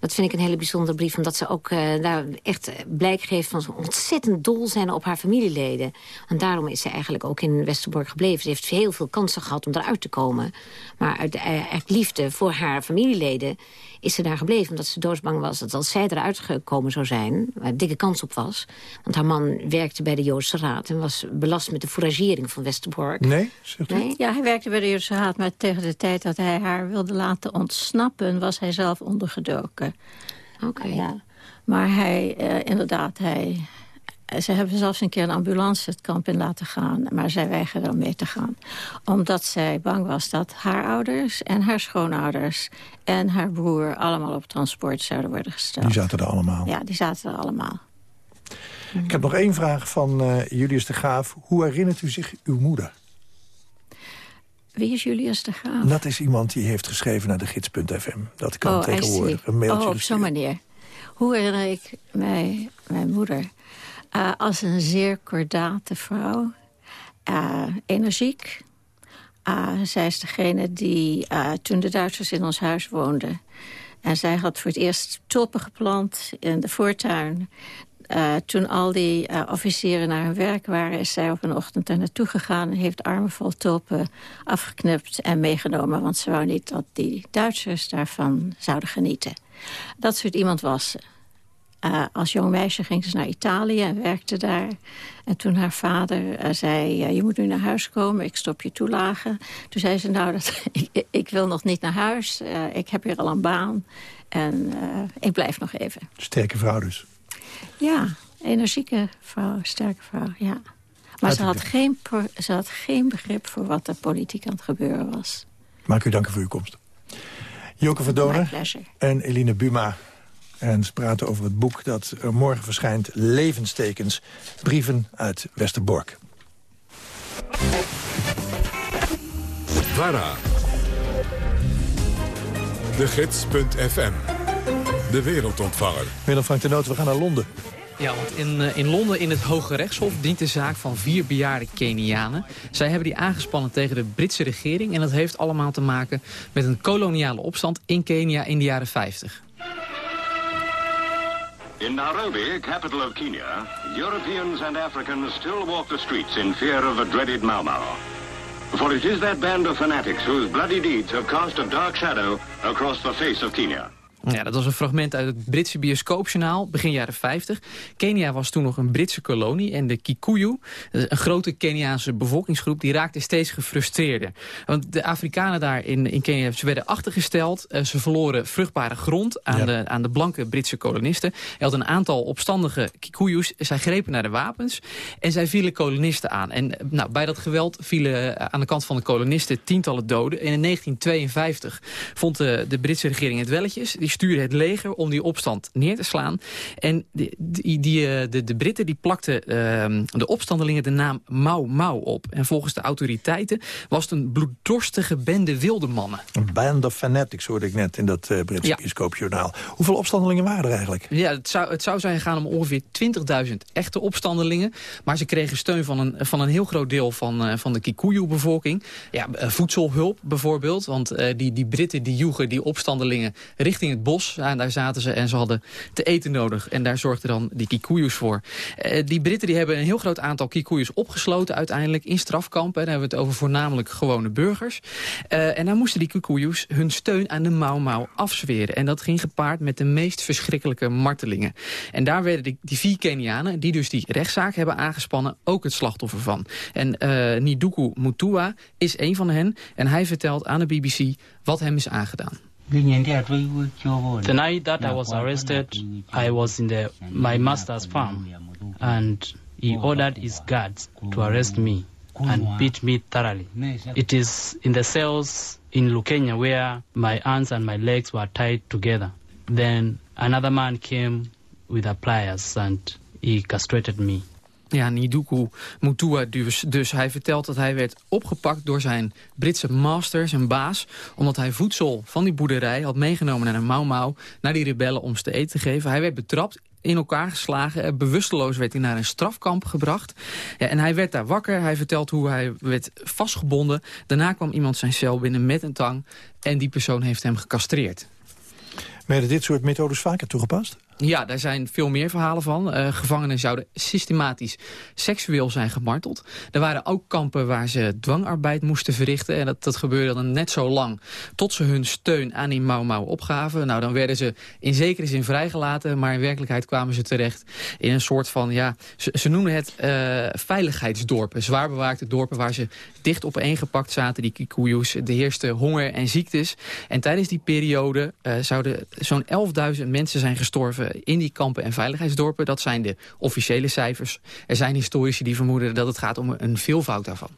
Dat vind ik een hele bijzondere brief, omdat ze ook eh, daar echt blijk geeft van zo'n ontzettend dol zijn op haar familieleden. En daarom is ze eigenlijk ook in Westerbork gebleven. Ze heeft heel veel kansen gehad om eruit te komen. Maar uit, eh, uit liefde voor haar familieleden is ze daar gebleven. Omdat ze doodsbang was dat als zij eruit gekomen zou zijn, waar een dikke kans op was. Want haar man werkte bij de Joodse Raad en was belast met de fouragering van Westerbork. Nee, zegt u? Nee? Ja, hij werkte bij de Joodse Raad, maar tegen de tijd dat hij haar wilde laten ontsnappen... was hij zelf ondergedoken. Oké. Ja. Maar hij, eh, inderdaad, hij... Ze hebben zelfs een keer een ambulance het kamp in laten gaan. Maar zij weigerde om mee te gaan. Omdat zij bang was dat haar ouders en haar schoonouders... en haar broer allemaal op transport zouden worden gesteld. Die zaten er allemaal. Ja, die zaten er allemaal. Ik heb nog één vraag van eh, Julius de Graaf. Hoe herinnert u zich uw moeder? Wie is Julius de Graaf? Dat is iemand die heeft geschreven naar de gids.fm. Dat kan Oh, tegenwoordig een mailtje Oh, op zo'n manier. Hoe herinner ik mij mijn moeder? Eh, als een zeer kordate vrouw. Eh, energiek. Eh, zij is degene die toen de Duitsers in ons huis woonden... en zij had voor het eerst tulpen geplant in de voortuin... Eh, toen al die eh, officieren naar hun werk waren... is zij op een ochtend daar naartoe gegaan... en heeft armen vol afgeknipt en meegenomen... want ze wou niet dat die Duitsers daarvan zouden genieten. Dat soort iemand was ze. Eh, als jong meisje ging ze naar Italië en werkte daar. En toen haar vader zei, je moet nu naar huis komen, ik stop je toelagen. Toen zei ze, nou, dat, ik, ik wil nog niet naar huis, ik heb hier al een baan. En ik blijf nog even. Sterke vrouw dus. Ja, energieke vrouw, sterke vrouw, ja. Maar ze had, geen, ze had geen begrip voor wat er politiek aan het gebeuren was. Mag ik u danken voor uw komst. Joke pleasure. en Eline Buma. En ze praten over het boek dat er morgen verschijnt. Levenstekens, brieven uit Westerbork. VARA. De Gids.fm. De wereldontvanger. Willem Frank de Noot, we gaan naar Londen. Ja, want in, eh, in Londen in het Hoge Rechtshof dient de zaak van vier bejaarde Kenianen. Zij hebben die aangespannen tegen de Britse regering... en dat heeft allemaal te maken met een koloniale opstand in Kenia in de jaren 50. In Nairobi, capital of Kenya, Europeans and Africans still walk the streets in fear of the dreaded Mau Mau. For it is that band of fanatics whose bloody deeds have cast a dark shadow across the face of Kenya. Ja, dat was een fragment uit het Britse bioscoopjournaal, begin jaren 50. Kenia was toen nog een Britse kolonie en de Kikuyu, een grote Keniaanse bevolkingsgroep, die raakte steeds gefrustreerder. Want de Afrikanen daar in, in Kenia, ze werden achtergesteld, uh, ze verloren vruchtbare grond aan, de, aan de blanke Britse kolonisten. Er had een aantal opstandige Kikuyus, zij grepen naar de wapens en zij vielen kolonisten aan. En eh, nou, bij dat geweld vielen eh, aan de kant van de kolonisten tientallen doden. En in 1952 vond de, de Britse regering het welletjes. Die stuurde het leger om die opstand neer te slaan. En die, die, die eh, de, de Britten die plakten uh, de opstandelingen de naam Mau Mau op. En volgens de autoriteiten was het een bloeddorstige bende wilde mannen. Een band of fanatics hoorde ik net in dat uh, Britse ja. bioscoopjournaal. Hoeveel opstandelingen waren er eigenlijk? Ja, het zou, het zou zijn gegaan om ongeveer 20.000 echte opstandelingen. Maar ze kregen steun van een, van een heel groot deel van, uh, van de Kikuyu-bevolking. Ja, voedselhulp bijvoorbeeld. Want die, die Britten die joegen die opstandelingen richting het bos. En daar zaten ze en ze hadden te eten nodig. En daar zorgden dan die Kikuyus voor. Uh, die Britten die hebben een heel groot aantal Kikuyus opgesloten uiteindelijk in strafkampen. Daar hebben we het over voornamelijk gewone burgers. Uh, en dan moesten die Kikuyus hun steun aan de Mau Mau afzweren. En dat ging gepaard met de meest verschrikkelijke martelingen. En daar werden die, vier Kenianen, die dus die rechtszaak hebben aangespannen, ook het slachtoffer van. En uh, Niduku Mutua is een van hen. En hij vertelt aan de BBC wat hem is aangedaan. The night that I was arrested, I was in the, my master's farm, and he ordered his guards to arrest me and beat me thoroughly. It is in the cells in Lucania where my arms and my legs were tied together. Then another man came with a pliers and he castrated me. Ja, Niduku Mutua dus. dus. Hij vertelt dat hij werd opgepakt door zijn Britse master, zijn baas... omdat hij voedsel van die boerderij had meegenomen naar een Mau Mau... naar die rebellen om ze te eten te geven. Hij werd betrapt in elkaar geslagen. Bewusteloos werd hij naar een strafkamp gebracht. Ja, en hij werd daar wakker. Hij vertelt hoe hij werd vastgebonden. Daarna kwam iemand zijn cel binnen met een tang. En die persoon heeft hem gecastreerd. Werden dit soort methodes vaker toegepast? Ja, daar zijn veel meer verhalen van. Uh, gevangenen zouden systematisch seksueel zijn gemarteld. Er waren ook kampen waar ze dwangarbeid moesten verrichten. En dat, dat gebeurde dan net zo lang tot ze hun steun aan die Mau Mau opgaven. Nou, dan werden ze in zekere zin vrijgelaten. Maar in werkelijkheid kwamen ze terecht in een soort van... ja, ze, ze noemen het uh, veiligheidsdorpen. Zwaar bewaakte dorpen waar ze dicht opeengepakt zaten. Die Kikuyus. Er heerste honger en ziektes. En tijdens die periode uh, zouden zo'n 11.000 mensen zijn gestorven in die kampen en veiligheidsdorpen. Dat zijn de officiële cijfers. Er zijn historici die vermoeden dat het gaat om een veelvoud daarvan.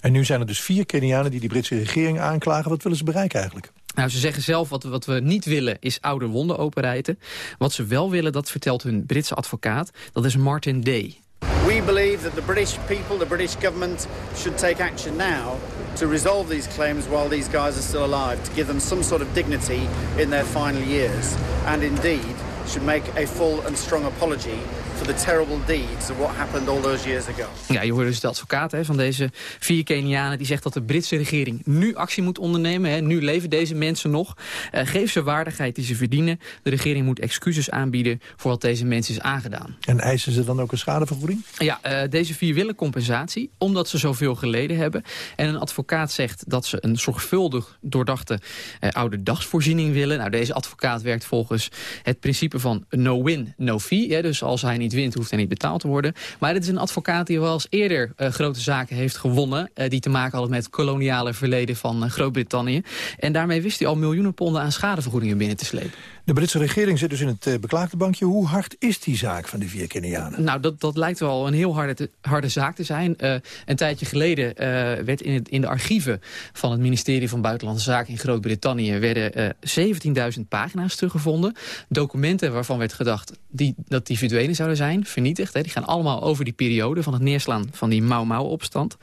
En nu zijn er dus vier Kenianen die de Britse regering aanklagen. Wat willen ze bereiken eigenlijk? Nou, ze zeggen zelf wat, wat we niet willen is oude wonden openrijten. Wat ze wel willen, dat vertelt hun Britse advocaat. Dat is Martin Day. We believe that the British people, the British government should take action now to resolve these claims while these guys are still alive, to give them some sort of dignity in their final years. And indeed, should make a full and strong apology for the terrible deeds of what happened all those years ago. Ja, je hoort dus de advocaat hè, van deze vier Kenianen... die zegt dat de Britse regering nu actie moet ondernemen. Hè. Nu leven deze mensen nog. Uh, geef ze waardigheid die ze verdienen. De regering moet excuses aanbieden voor wat deze mensen is aangedaan. En eisen ze dan ook een schadevergoeding? Ja, uh, deze vier willen compensatie, omdat ze zoveel geleden hebben. En een advocaat zegt dat ze een zorgvuldig doordachte uh, oude dagsvoorziening willen. Nou, deze advocaat werkt volgens het principe van no win, no fee. Hè. Dus als hij niet wint, hoeft hij niet betaald te worden. Maar dit is een advocaat die wel eens eerder uh, grote zaken heeft gewonnen... Uh, die te maken hadden met het koloniale verleden van uh, Groot-Brittannië. En daarmee wist hij al miljoenen ponden aan schadevergoedingen binnen te slepen. De Britse regering zit dus in het beklaagde bankje. Hoe hard is die zaak van die vier Kenianen? Nou, dat, dat lijkt wel een heel harde, te, harde zaak te zijn. een tijdje geleden werd in, het, in de archieven van het ministerie van Buitenlandse Zaken in Groot-Brittannië... werden 17.000 pagina's teruggevonden. Documenten waarvan werd gedacht die, dat die verdwenen zouden zijn, vernietigd. Hè. Die gaan allemaal over die periode van het neerslaan van die Mau Mau-opstand.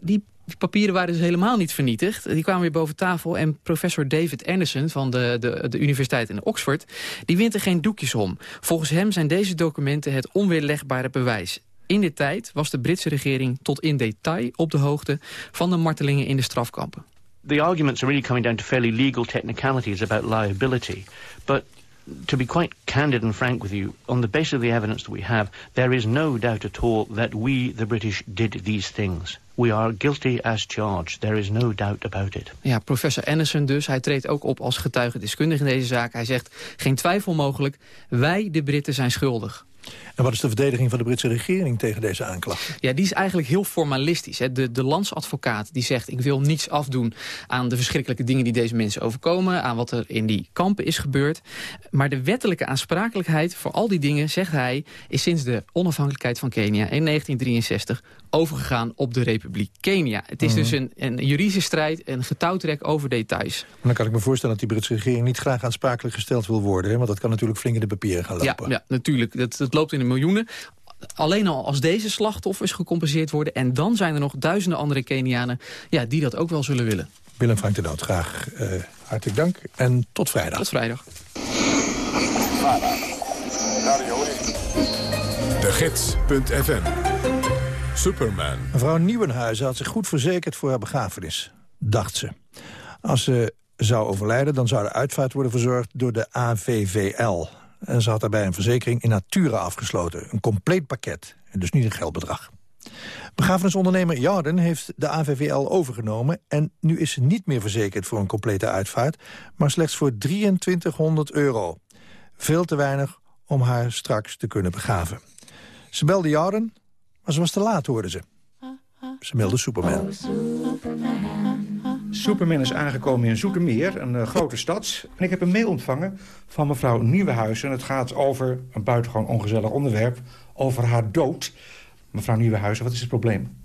Die die papieren waren dus helemaal niet vernietigd. Die kwamen weer boven tafel en professor David Anderson van de, de, de universiteit in Oxford... die wint er geen doekjes om. Volgens hem zijn deze documenten het onweerlegbare bewijs. In de tijd was de Britse regering tot in detail op de hoogte... van de martelingen in de strafkampen. The arguments are really coming down to fairly legal technicalities about liability. But to be quite candid and frank with you, on the basis of the evidence that we have, there is no doubt at all that we, the British, did these things. We are guilty as charged. There is no doubt about it. Ja, professor Anderson dus. Hij treedt ook op als getuigendeskundige in deze zaak. Hij zegt, geen twijfel mogelijk, wij, de Britten, zijn schuldig. En wat is de verdediging van de Britse regering tegen deze aanklachten? Ja, die is eigenlijk heel formalistisch. Hè. De, de landsadvocaat die zegt, ik wil niets afdoen aan de verschrikkelijke dingen die deze mensen overkomen, aan wat er in die kampen is gebeurd. Maar de wettelijke aansprakelijkheid voor al die dingen, zegt hij, is sinds de onafhankelijkheid van Kenia in 1963 overgegaan op de Republiek Kenia. Het is Mhm. dus een, een juridische strijd, een getouwtrek over details. Maar dan kan ik me voorstellen dat die Britse regering niet graag aansprakelijk gesteld wil worden. Hè? Want dat kan natuurlijk flink in de papieren gaan Ja, lopen. ja natuurlijk. Dat, dat loopt in de miljoenen. Alleen al als deze slachtoffers gecompenseerd worden... en dan zijn er nog duizenden andere Kenianen ja, die dat ook wel zullen willen. Willem Frank de Noot, graag eh, hartelijk dank en tot vrijdag. Tot vrijdag. De Gids.fm. Superman. Mevrouw Nieuwenhuizen had zich goed verzekerd voor haar begrafenis. Dacht ze. Als ze zou overlijden, dan zou de uitvaart worden verzorgd door de AVVL. En ze had daarbij een verzekering in natura afgesloten. Een compleet pakket, en dus niet een geldbedrag. Begrafenisondernemer Jarden heeft de AVVL overgenomen... en nu is ze niet meer verzekerd voor een complete uitvaart... maar slechts voor 2300 euro. Veel te weinig om haar straks te kunnen begraven. Ze belde Jarden, maar ze was te laat, hoorde ze. Ze meldde Superman. Superman is aangekomen in Zoetermeer, een eh, grote stad. En ik heb een mail ontvangen van mevrouw Nieuwenhuizen. En het gaat over een buitengewoon ongezellig onderwerp, over haar dood. Mevrouw Nieuwenhuizen, wat is het probleem?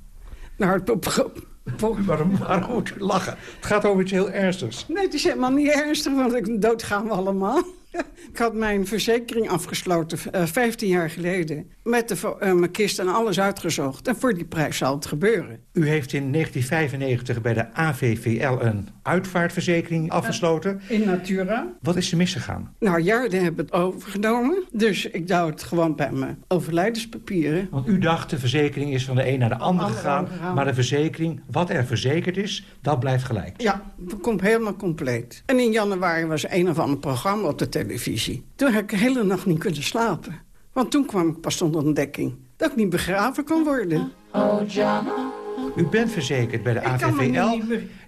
Nou, het pro- pro- Waarom, waarom moet u lachen? Het gaat over iets heel ernstigs. Nee, het is helemaal niet ernstig, want ik, dood gaan we allemaal. Ik had mijn verzekering afgesloten, eh, 15 jaar geleden. Met de, eh, mijn kist en alles uitgezocht. En voor die prijs zal het gebeuren. U heeft in 1995 bij de AVVL een uitvaartverzekering afgesloten. In Natura. Wat is er misgegaan? Nou, Jarden hebben het overgenomen. Dus ik douw het gewoon bij mijn overlijdenspapieren. Want u dacht, de verzekering is van de een naar de ander andere gegaan. Maar de verzekering, wat er verzekerd is, dat blijft gelijk. Ja, het komt helemaal compleet. En in januari was een of ander programma op de televisie. Toen heb ik de hele nacht niet kunnen slapen. Want toen kwam ik pas onder ontdekking dat ik niet begraven kon worden. U bent verzekerd bij de Ik AVVL.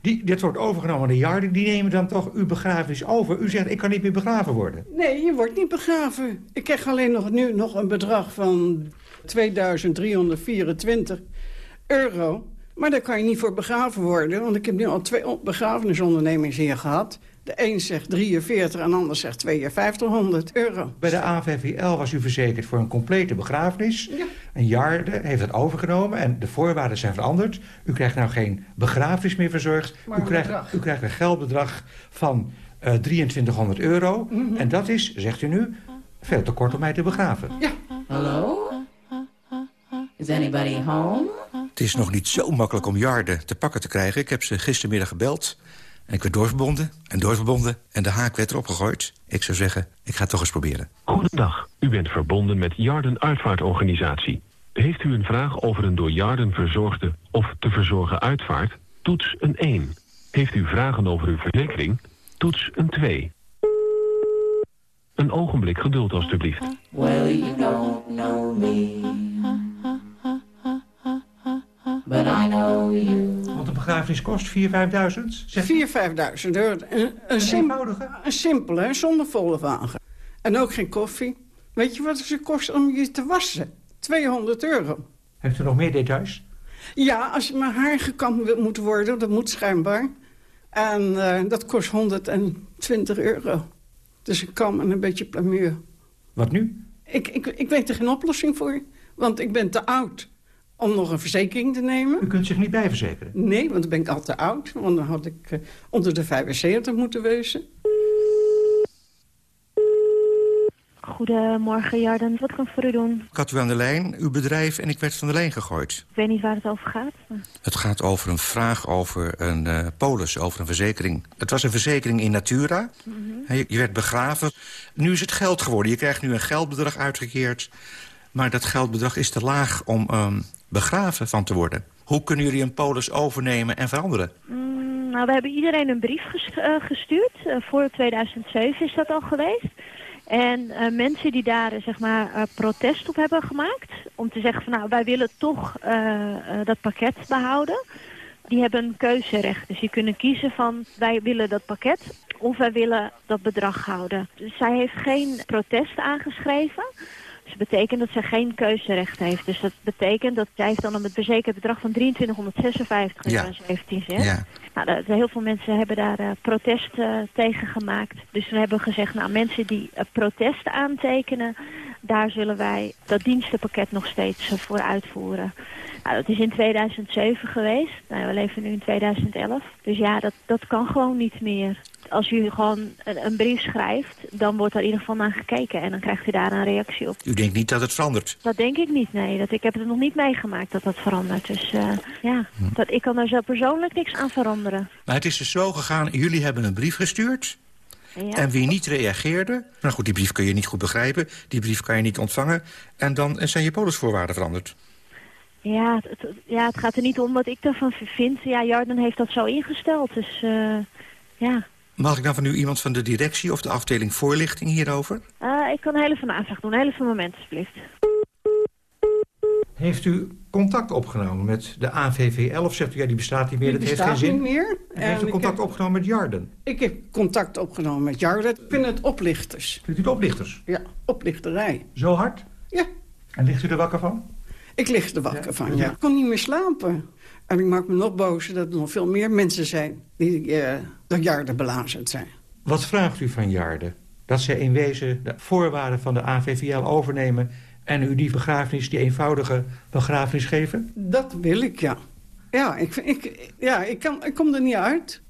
Die, dit wordt overgenomen door de Jarden. Die nemen dan toch uw begrafenis over. U zegt, ik kan niet meer begraven worden. Nee, je wordt niet begraven. Ik krijg alleen nog nu nog een bedrag van 2324 euro. Maar daar kan je niet voor begraven worden. Want ik heb nu al twee on- begrafenisondernemers hier gehad. De een zegt 43 en de ander zegt 5200 euro. Bij de AVVL was u verzekerd voor een complete begrafenis. Een Jarden heeft het overgenomen en de voorwaarden zijn veranderd. U krijgt nou geen begrafenis meer verzorgd. Maar U een krijgt, bedrag. u krijgt een geldbedrag van eh 2300 euro. Mhm. En dat is, zegt u nu, veel te kort om mij te begraven. Ja. Hello? Is anybody home? Het is nog niet zo makkelijk om Jarden te pakken te krijgen. Ik heb ze gistermiddag gebeld. En ik werd doorverbonden en doorverbonden. En de haak werd erop gegooid. Ik zou zeggen, ik ga het toch eens proberen. Goedendag, u bent verbonden met Jarden Uitvaartorganisatie. Heeft u een vraag over een door Jarden verzorgde of te verzorgen uitvaart? Toets een 1. Heeft u vragen over uw verzekering? Toets een 2. Een ogenblik geduld alstublieft. Well, you don't know me. Know you. Want een begrafenis kost 4.000, 5.000? 4 5.000 euro. Een, een, sim- een simpele, zonder volle wagen. En ook geen koffie. Weet je wat het ze kost om je te wassen? 200 euro. Heeft u nog meer details? Ja, als je mijn haar gekamd wil- moet worden, dat moet schijnbaar. En eh, dat kost 120 euro. Dus een kam en een beetje plamuur. Wat nu? Ik, ik, ik weet er geen oplossing voor. Want ik ben te oud om nog een verzekering te nemen. U kunt zich niet bijverzekeren? Nee, want dan ben ik al te oud. Want dan had ik eh, onder de 75 moeten wezen. Goedemorgen, Jarden. Wat kan ik voor u doen? Ik had u aan de lijn, uw bedrijf, en ik werd van de lijn gegooid. Ik weet niet waar het over gaat. maar- Het gaat over een vraag over een eh, polis, over een verzekering. Het was een verzekering in Natura. Je, je werd begraven. Nu is het geld geworden. Je krijgt nu een geldbedrag uitgekeerd. Maar dat geldbedrag is te laag om ehm, begraven van te worden. Hoe kunnen jullie een polis overnemen en veranderen? Mm, nou, we hebben iedereen een brief eh, gestuurd. Eh, voor 2007 is dat al geweest. En eh, mensen die daar zeg maar protest op hebben gemaakt, om te zeggen van nou wij willen toch dat pakket behouden, die hebben een keuzerecht. Dus die kunnen kiezen van wij willen dat pakket of wij willen dat bedrag houden. Dus zij heeft geen protest aangeschreven. Dus dat betekent dat zij geen keuzerecht heeft. Dus dat betekent dat zij heeft dan een verzekerd bedrag van 2356 Ja. euro en 17 cent. Ja. Nou, dat- heel veel mensen hebben daar eh, protest eh, tegen gemaakt. Dus we hebben gezegd, nou mensen die eh, protest aantekenen, daar zullen wij dat dienstenpakket nog steeds eh, voor uitvoeren. Nou, dat is in 2007 geweest. Nou, we leven nu in 2011. Dus ja, dat, dat kan gewoon niet meer. Als u gewoon een, een brief schrijft, dan wordt er in ieder geval naar gekeken. En dan krijgt u daar een reactie op. U denkt niet dat het verandert? Dat denk ik niet, nee. Dat, ik heb het nog niet meegemaakt dat dat verandert. Dus eh, ja, dat, ik kan daar zo persoonlijk niks aan veranderen. Maar het is dus zo gegaan, jullie hebben een brief gestuurd... Ja. En wie niet reageerde, nou goed, die brief kun je niet goed begrijpen... die brief kan je niet ontvangen... en dan zijn je polisvoorwaarden veranderd. Ja het, ja, het gaat er niet om wat ik daarvan vind. Ja, Jarden heeft dat zo ingesteld. Dus eh, ja, Mag ik dan van u iemand van de directie of de afdeling voorlichting hierover? Eh, ik kan heel even een aanvraag doen. Heel even een moment, alsjeblieft. Heeft u contact opgenomen met de AVVL of zegt u, ja, die bestaat niet meer, Die dat heeft geen zin? niet meer. En heeft u contact heb- opgenomen met Jarden? Ik heb contact opgenomen met Jarden. Ik vind het oplichters. Vindt u het oplichters? Ja, oplichterij. Zo hard? Ja. En ligt u er wakker van? Ik lig er wakker van, ja. Ik kon niet meer slapen. En ik maak me nog boos dat er nog veel meer mensen zijn... die eh door Jarden belazerd zijn. Wat vraagt u van Jarden? Dat zij in wezen de voorwaarden van de AVVL overnemen... en u die begrafenis, die eenvoudige begrafenis geven? Dat wil ik, ja. Ja, ik, ik, ja ik, kan, ik kom er niet uit.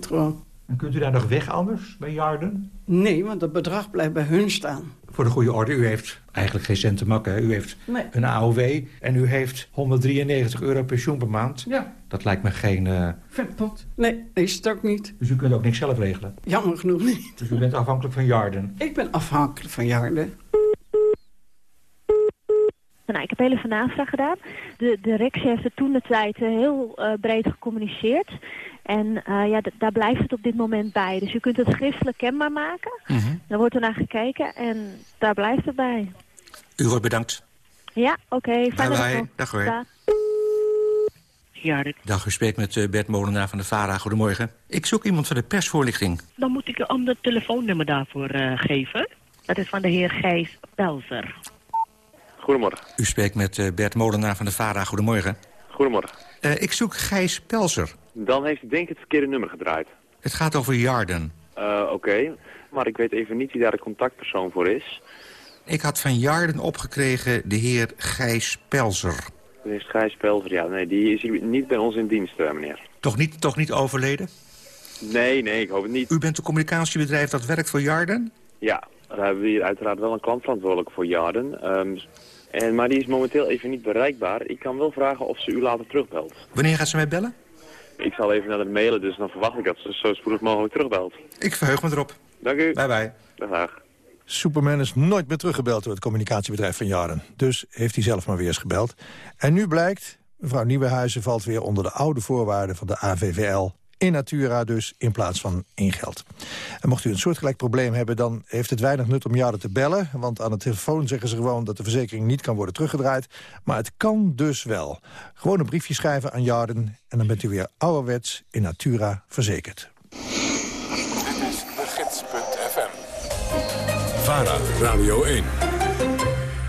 Gewoon. En kunt u daar nog weg anders bij Jarden? Nee, want het bedrag blijft bij hun staan. Voor de goede orde, u heeft eigenlijk geen cent te makken. hè? U heeft Nee. een AOW en u heeft 193 euro pensioen per maand. Ja. Dat lijkt me geen... eh, Vetpot. Nee, is het ook niet. dus u kunt ook niks zelf regelen. Jammer genoeg niet. Dus u bent afhankelijk van Jarden. Ik ben afhankelijk van Jarden. Nou, ik heb een aanvraag gedaan. De directie heeft het toen de tijd eh, heel eh, breed gecommuniceerd. En eh, ja, daar blijft het op dit moment bij. Dus u kunt het schriftelijk kenbaar maken. Dan wordt er naar gekeken en daar blijft het bij. U wordt bedankt. Ja, oké. fijne Bye dag nog. Dag hoor. Dag. Ja, dat- Dag, u spreekt met Bert Molenaar van de VARA. Goedemorgen. Ik zoek iemand van de persvoorlichting. dan moet ik een ander telefoonnummer daarvoor eh, geven. Dat is van de heer Gijs Pelzer. Goedemorgen. U spreekt met eh, Bert Molenaar van de VARA. Goedemorgen. Goedemorgen. Eh, ik zoek Gijs Pelzer. Dan heeft u denk ik het verkeerde nummer gedraaid. Het gaat over Jarden. Eh, Oké, maar ik weet even niet wie daar de contactpersoon voor is. Ik had van Jarden opgekregen de heer Gijs Pelzer. Dat is Gijs Pelver. Ja, nee, die is hier niet bij ons in dienst, meneer. Toch niet, toch niet overleden? Nee, nee, ik hoop het niet. U bent een communicatiebedrijf dat werkt voor Jarden? Ja, daar hebben we hier uiteraard wel een klantverantwoordelijke voor Jarden. Ehm, en, maar die is momenteel even niet bereikbaar. Ik kan wel vragen of ze u later terugbelt. Wanneer gaat ze mij bellen? Ik zal even naar de mailen, dus dan verwacht ik dat ze zo spoedig mogelijk terugbelt. Ik verheug me erop. Dank u. Bye bye. Dag. Superman is nooit meer teruggebeld door het communicatiebedrijf van Jarden. Dus heeft hij zelf maar weer eens gebeld. En nu blijkt, mevrouw Nieuwenhuizen valt weer onder de oude voorwaarden van de AVVL. In natura dus, in plaats van in geld. En mocht u een soortgelijk probleem hebben, dan heeft het weinig nut om Jarden te bellen. Want aan de telefoon zeggen ze gewoon dat de verzekering niet kan worden teruggedraaid. Maar het kan dus wel. Gewoon een briefje schrijven aan Jarden en dan bent u weer ouderwets in natura verzekerd. Dit is de gids.fm. VARA, Radio 1.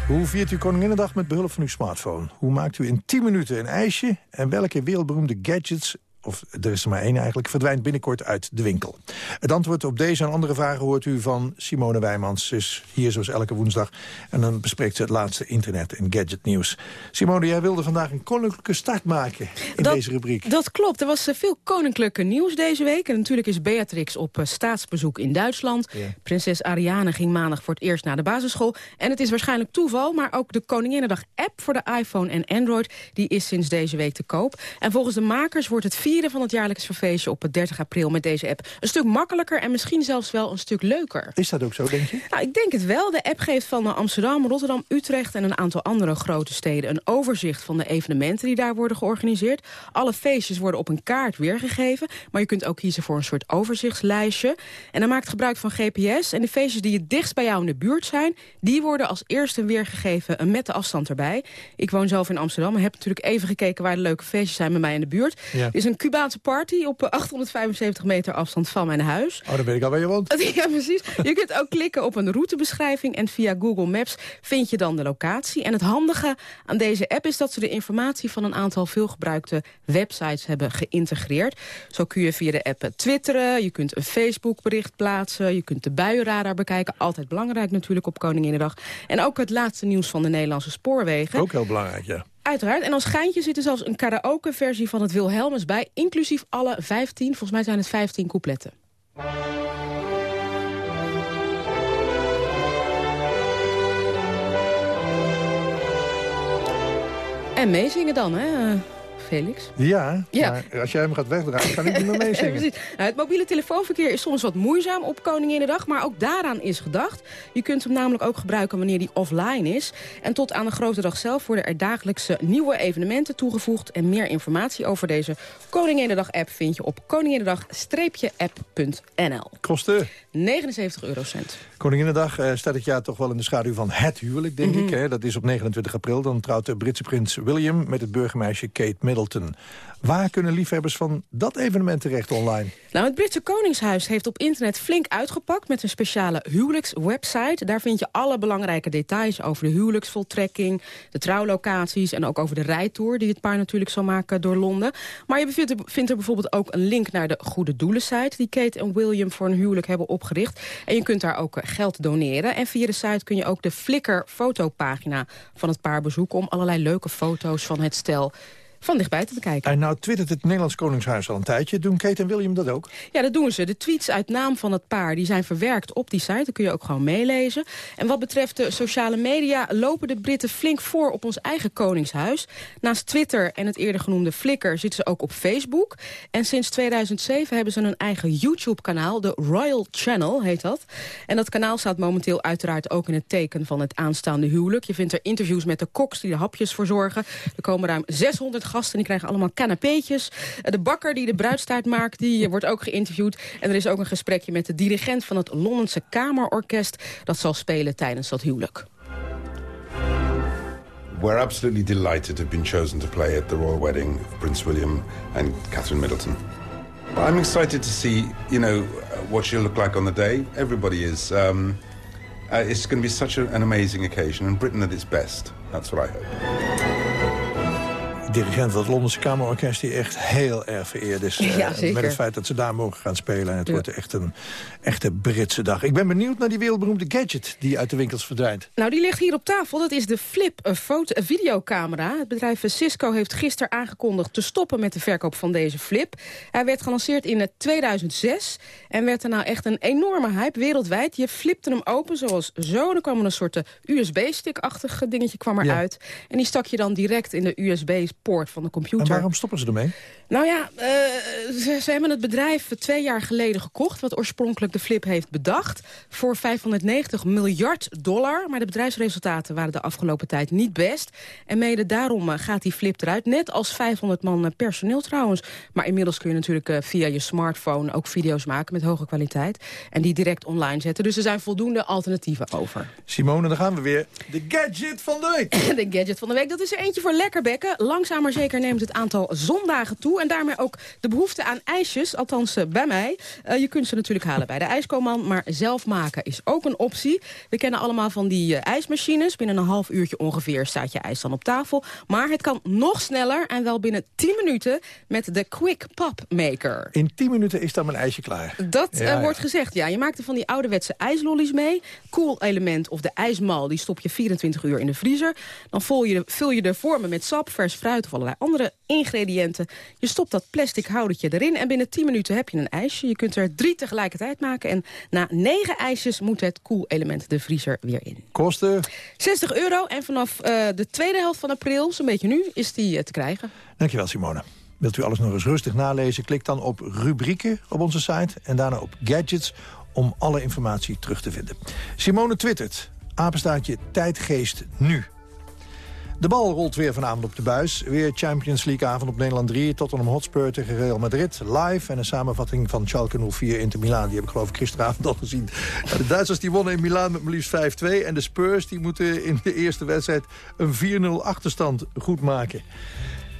Hoe viert u Koninginnedag met behulp van uw smartphone? Hoe maakt u in 10 minuten een ijsje? En welke wereldberoemde gadgets, of er is er maar één eigenlijk... verdwijnt binnenkort uit de winkel? Het antwoord op deze en andere vragen hoort u van Simone Wijmans. Ze is hier zoals elke woensdag. En dan bespreekt ze het laatste internet- en gadgetnieuws. Simone, jij wilde vandaag een koninklijke start maken in Dat- deze rubriek. Dat klopt. Er was eh, veel koninklijke nieuws deze week. En natuurlijk is Beatrix op eh, staatsbezoek in Duitsland. Prinses Ariane ging maandag voor het eerst naar de basisschool. En het is waarschijnlijk toeval, maar ook de Koninginnedag-app... voor de iPhone en Android die is sinds deze week te koop. En volgens de makers wordt het vieren van het jaarlijks verfeestje op 30 april met deze app een stuk makkelijker en misschien zelfs wel een stuk leuker. Is dat ook zo, denk je? Nou, ik denk het wel. De app geeft van eh, Amsterdam, Rotterdam, Utrecht en een aantal andere grote steden een overzicht van de evenementen die daar worden georganiseerd. Alle feestjes worden op een kaart weergegeven, maar je kunt ook kiezen voor een soort overzichtslijstje. En dan maakt gebruik van GPS en de feestjes die het dichtst bij jou in de buurt zijn, die worden als eerste weergegeven eh, met de afstand erbij. Ik woon zelf in Amsterdam en heb natuurlijk even gekeken waar de leuke feestjes zijn bij mij in de buurt. Ja. Is een Cubaanse party op eh, 875 meter afstand van mijn huis. Oh, dan weet ik al waar je woont. Ja, precies. Je kunt ook klikken op een routebeschrijving en via Google Maps vind je dan de locatie. En het handige aan deze app is dat ze de informatie van een aantal veelgebruikte websites hebben geïntegreerd. Zo kun je via de app twitteren, je kunt een Facebook bericht plaatsen, je kunt de buienradar bekijken. Altijd belangrijk natuurlijk op Koninginnedag. En ook het laatste nieuws van de Nederlandse spoorwegen. Ook heel belangrijk, ja. Uiteraard. En als geintje zit er zelfs een karaoke-versie van het Wilhelmus bij. Inclusief alle 15, volgens mij zijn het 15 coupletten. En meezingen dan, hè, eh, Felix? Ja, Ja. maar als jij hem gaat wegdraaien, kan ik niet meer meezingen. Nou, het mobiele telefoonverkeer is soms wat moeizaam op Koninginnedag, maar ook daaraan is gedacht. Je kunt hem namelijk ook gebruiken wanneer die offline is. En tot aan de grote dag zelf worden er dagelijkse nieuwe evenementen toegevoegd. En meer informatie over deze Koninginnedag-app vind je op koninginnedag-app.nl. Kosten? 79 eurocent. Koninginnedag eh, staat het jaar toch wel in de schaduw van het huwelijk, denk Mhm. ik. Hè? Dat is op 29 april. Dan trouwt de Britse prins William met het burgermeisje Kate Middleton. Waar kunnen liefhebbers van dat evenement terecht online? Nou, het Britse Koningshuis heeft op internet flink uitgepakt... met een speciale huwelijkswebsite. Daar vind je alle belangrijke details over de huwelijksvoltrekking... de trouwlocaties en ook over de rijtour... die het paar natuurlijk zal maken door Londen. Maar je vindt er, bijvoorbeeld ook een link naar de Goede Doelen-site... die Kate en William voor een huwelijk hebben opgericht. En je kunt daar ook eh, geld doneren. En via de site kun je ook de Flickr-fotopagina van het paar bezoeken... om allerlei leuke foto's van het stel van dichtbij te bekijken. En nou twittert het Nederlands Koningshuis al een tijdje. Doen Kate en William dat ook? Ja, dat doen ze. De tweets uit naam van het paar die zijn verwerkt op die site. Dat kun je ook gewoon meelezen. En wat betreft de sociale media lopen de Britten flink voor op ons eigen koningshuis. Naast Twitter en het eerder genoemde Flickr zitten ze ook op Facebook. En sinds 2007 hebben ze een eigen YouTube-kanaal. De Royal Channel heet dat. En dat kanaal staat momenteel uiteraard ook in het teken van het aanstaande huwelijk. Je vindt er interviews met de koks die de hapjes verzorgen. Er komen ruim 600 gasten, die krijgen allemaal canapéetjes. Eh, De bakker die de bruidstaart maakt, die eh, wordt ook geïnterviewd. En er is ook een gesprekje met de dirigent van het Londense Kamerorkest... dat zal spelen tijdens dat huwelijk. We're absolutely delighted to have been chosen to play at the royal wedding of Prince William and Catherine Middleton. I'm excited to see, you know, what she'll look like on the day. Everybody is. Um, uh, it's going to be such an amazing occasion, and Britain at its best. That's what I hope. Dirigent van het Londense Kamerorkest die echt heel erg vereerd is. eh, Ja, zeker. Met het feit dat ze daar mogen gaan spelen. Het wordt echt een echte Britse dag. Ik ben benieuwd naar die wereldberoemde gadget die uit de winkels verdwijnt. Nou, die ligt hier op tafel. Dat is de Flip, een foto een videocamera. Het bedrijf Cisco heeft gisteren aangekondigd te stoppen met de verkoop van deze Flip. Hij werd gelanceerd in eh, 2006 en werd daarna echt een enorme hype wereldwijd. Je flipte hem open zoals zo. Dan kwam er een soort eh, USB-stick-achtig dingetje kwam eruit. En die stak je dan direct in de USB-poort van de computer. En waarom stoppen ze ermee? Nou ja, eh, ze, ze hebben het bedrijf twee jaar geleden gekocht... wat oorspronkelijk de Flip heeft bedacht... voor 590 miljard dollar. Maar de bedrijfsresultaten waren de afgelopen tijd niet best. En mede daarom eh, gaat die Flip eruit. Net als 500 man eh, personeel trouwens. Maar inmiddels kun je natuurlijk via je smartphone... ook video's maken met hoge kwaliteit. En die direct online zetten. Dus er zijn voldoende alternatieven over. Simone, dan gaan we weer. De gadget van de week. De gadget van de week, dat is er eentje voor lekkerbekken. Langzaam maar zeker neemt het aantal zondagen toe. En daarmee ook de behoefte aan ijsjes, althans eh, bij mij. Eh, je kunt ze natuurlijk halen bij de ijskoman, maar zelf maken is ook een optie. We kennen allemaal van die eh, ijsmachines. Binnen een half uurtje ongeveer staat je ijs dan op tafel. Maar het kan nog sneller en wel binnen 10 minuten met de Quick Pop Maker. In 10 minuten is dan mijn ijsje klaar. Dat ja. wordt gezegd, ja. Je maakt er van die ouderwetse ijslollies mee. Cool element of de ijsmal, die stop je 24 uur in de vriezer. Dan vul je, de, vul je de vormen met sap, vers fruit of allerlei andere ingrediënten. Je stopt dat plastic houdertje erin en binnen 10 minuten heb je een ijsje. Je kunt er drie tegelijkertijd maken. En na negen ijsjes moet het cool element de vriezer weer in. Kosten? 60 euro en vanaf eh, de tweede helft van april, zo'n beetje nu, is die eh, te krijgen. Dankjewel, Simone. Wilt u alles nog eens rustig nalezen? Klik dan op rubrieken op onze site en daarna op gadgets om alle informatie terug te vinden. Simone twittert, apenstaartje tijdgeest nu. De bal rolt weer vanavond op de buis. Weer Champions League avond op Nederland 3. Tottenham Hotspur tegen Real Madrid. Live en een samenvatting van Schalke 04 Inter Milaan. Die heb ik geloof ik gisteravond al gezien. de Duitsers die wonnen in Milaan met maar liefst 5-2. En de Spurs die moeten in de eerste wedstrijd een 4-0 achterstand goed maken.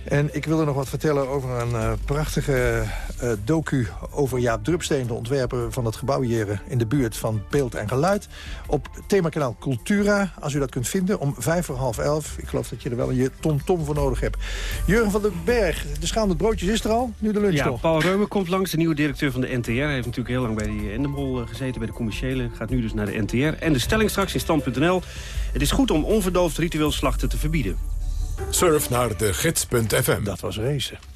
En ik wilde nog wat vertellen over een uh, prachtige uh, docu over Jaap Drupsteen... de ontwerper van het gebouw hier eh, in de buurt van Beeld en Geluid. Op themakanaal Cultura, als u dat kunt vinden, om vijf voor half elf. Ik geloof dat je er wel een je tom-tom voor nodig hebt. Jurgen van den Berg, de schaal met broodjes is er al, nu de lunch Ja, toch? Paul Reumer komt langs, de nieuwe directeur van de NTR. Hij heeft natuurlijk heel lang bij die Endemol gezeten, bij de commerciële. Gaat nu dus naar de NTR. En de stelling straks in stand.nl. Het is goed om onverdoofd ritueel slachten te verbieden. Surf naar de gids.fm. Dat was racen.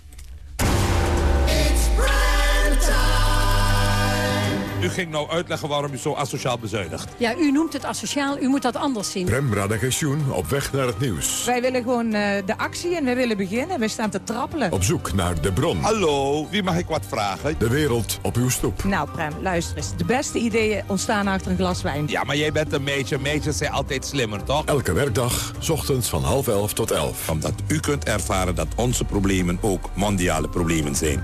U ging nou uitleggen waarom u zo asociaal bezuinigt. Ja, u noemt het asociaal, u moet dat anders zien. Prem Radagensjoen op weg naar het nieuws. Wij willen gewoon uh, de actie en wij willen beginnen. Wij staan te trappelen. Op zoek naar de bron. Hallo, wie mag ik wat vragen? De wereld op uw stoep. Nou Prem, luister eens. De beste ideeën ontstaan achter een glas wijn. Ja, maar jij bent een meisje. Meisjes zijn altijd slimmer, toch? Elke werkdag, s ochtends van half elf tot elf. Omdat u kunt ervaren dat onze problemen ook mondiale problemen zijn.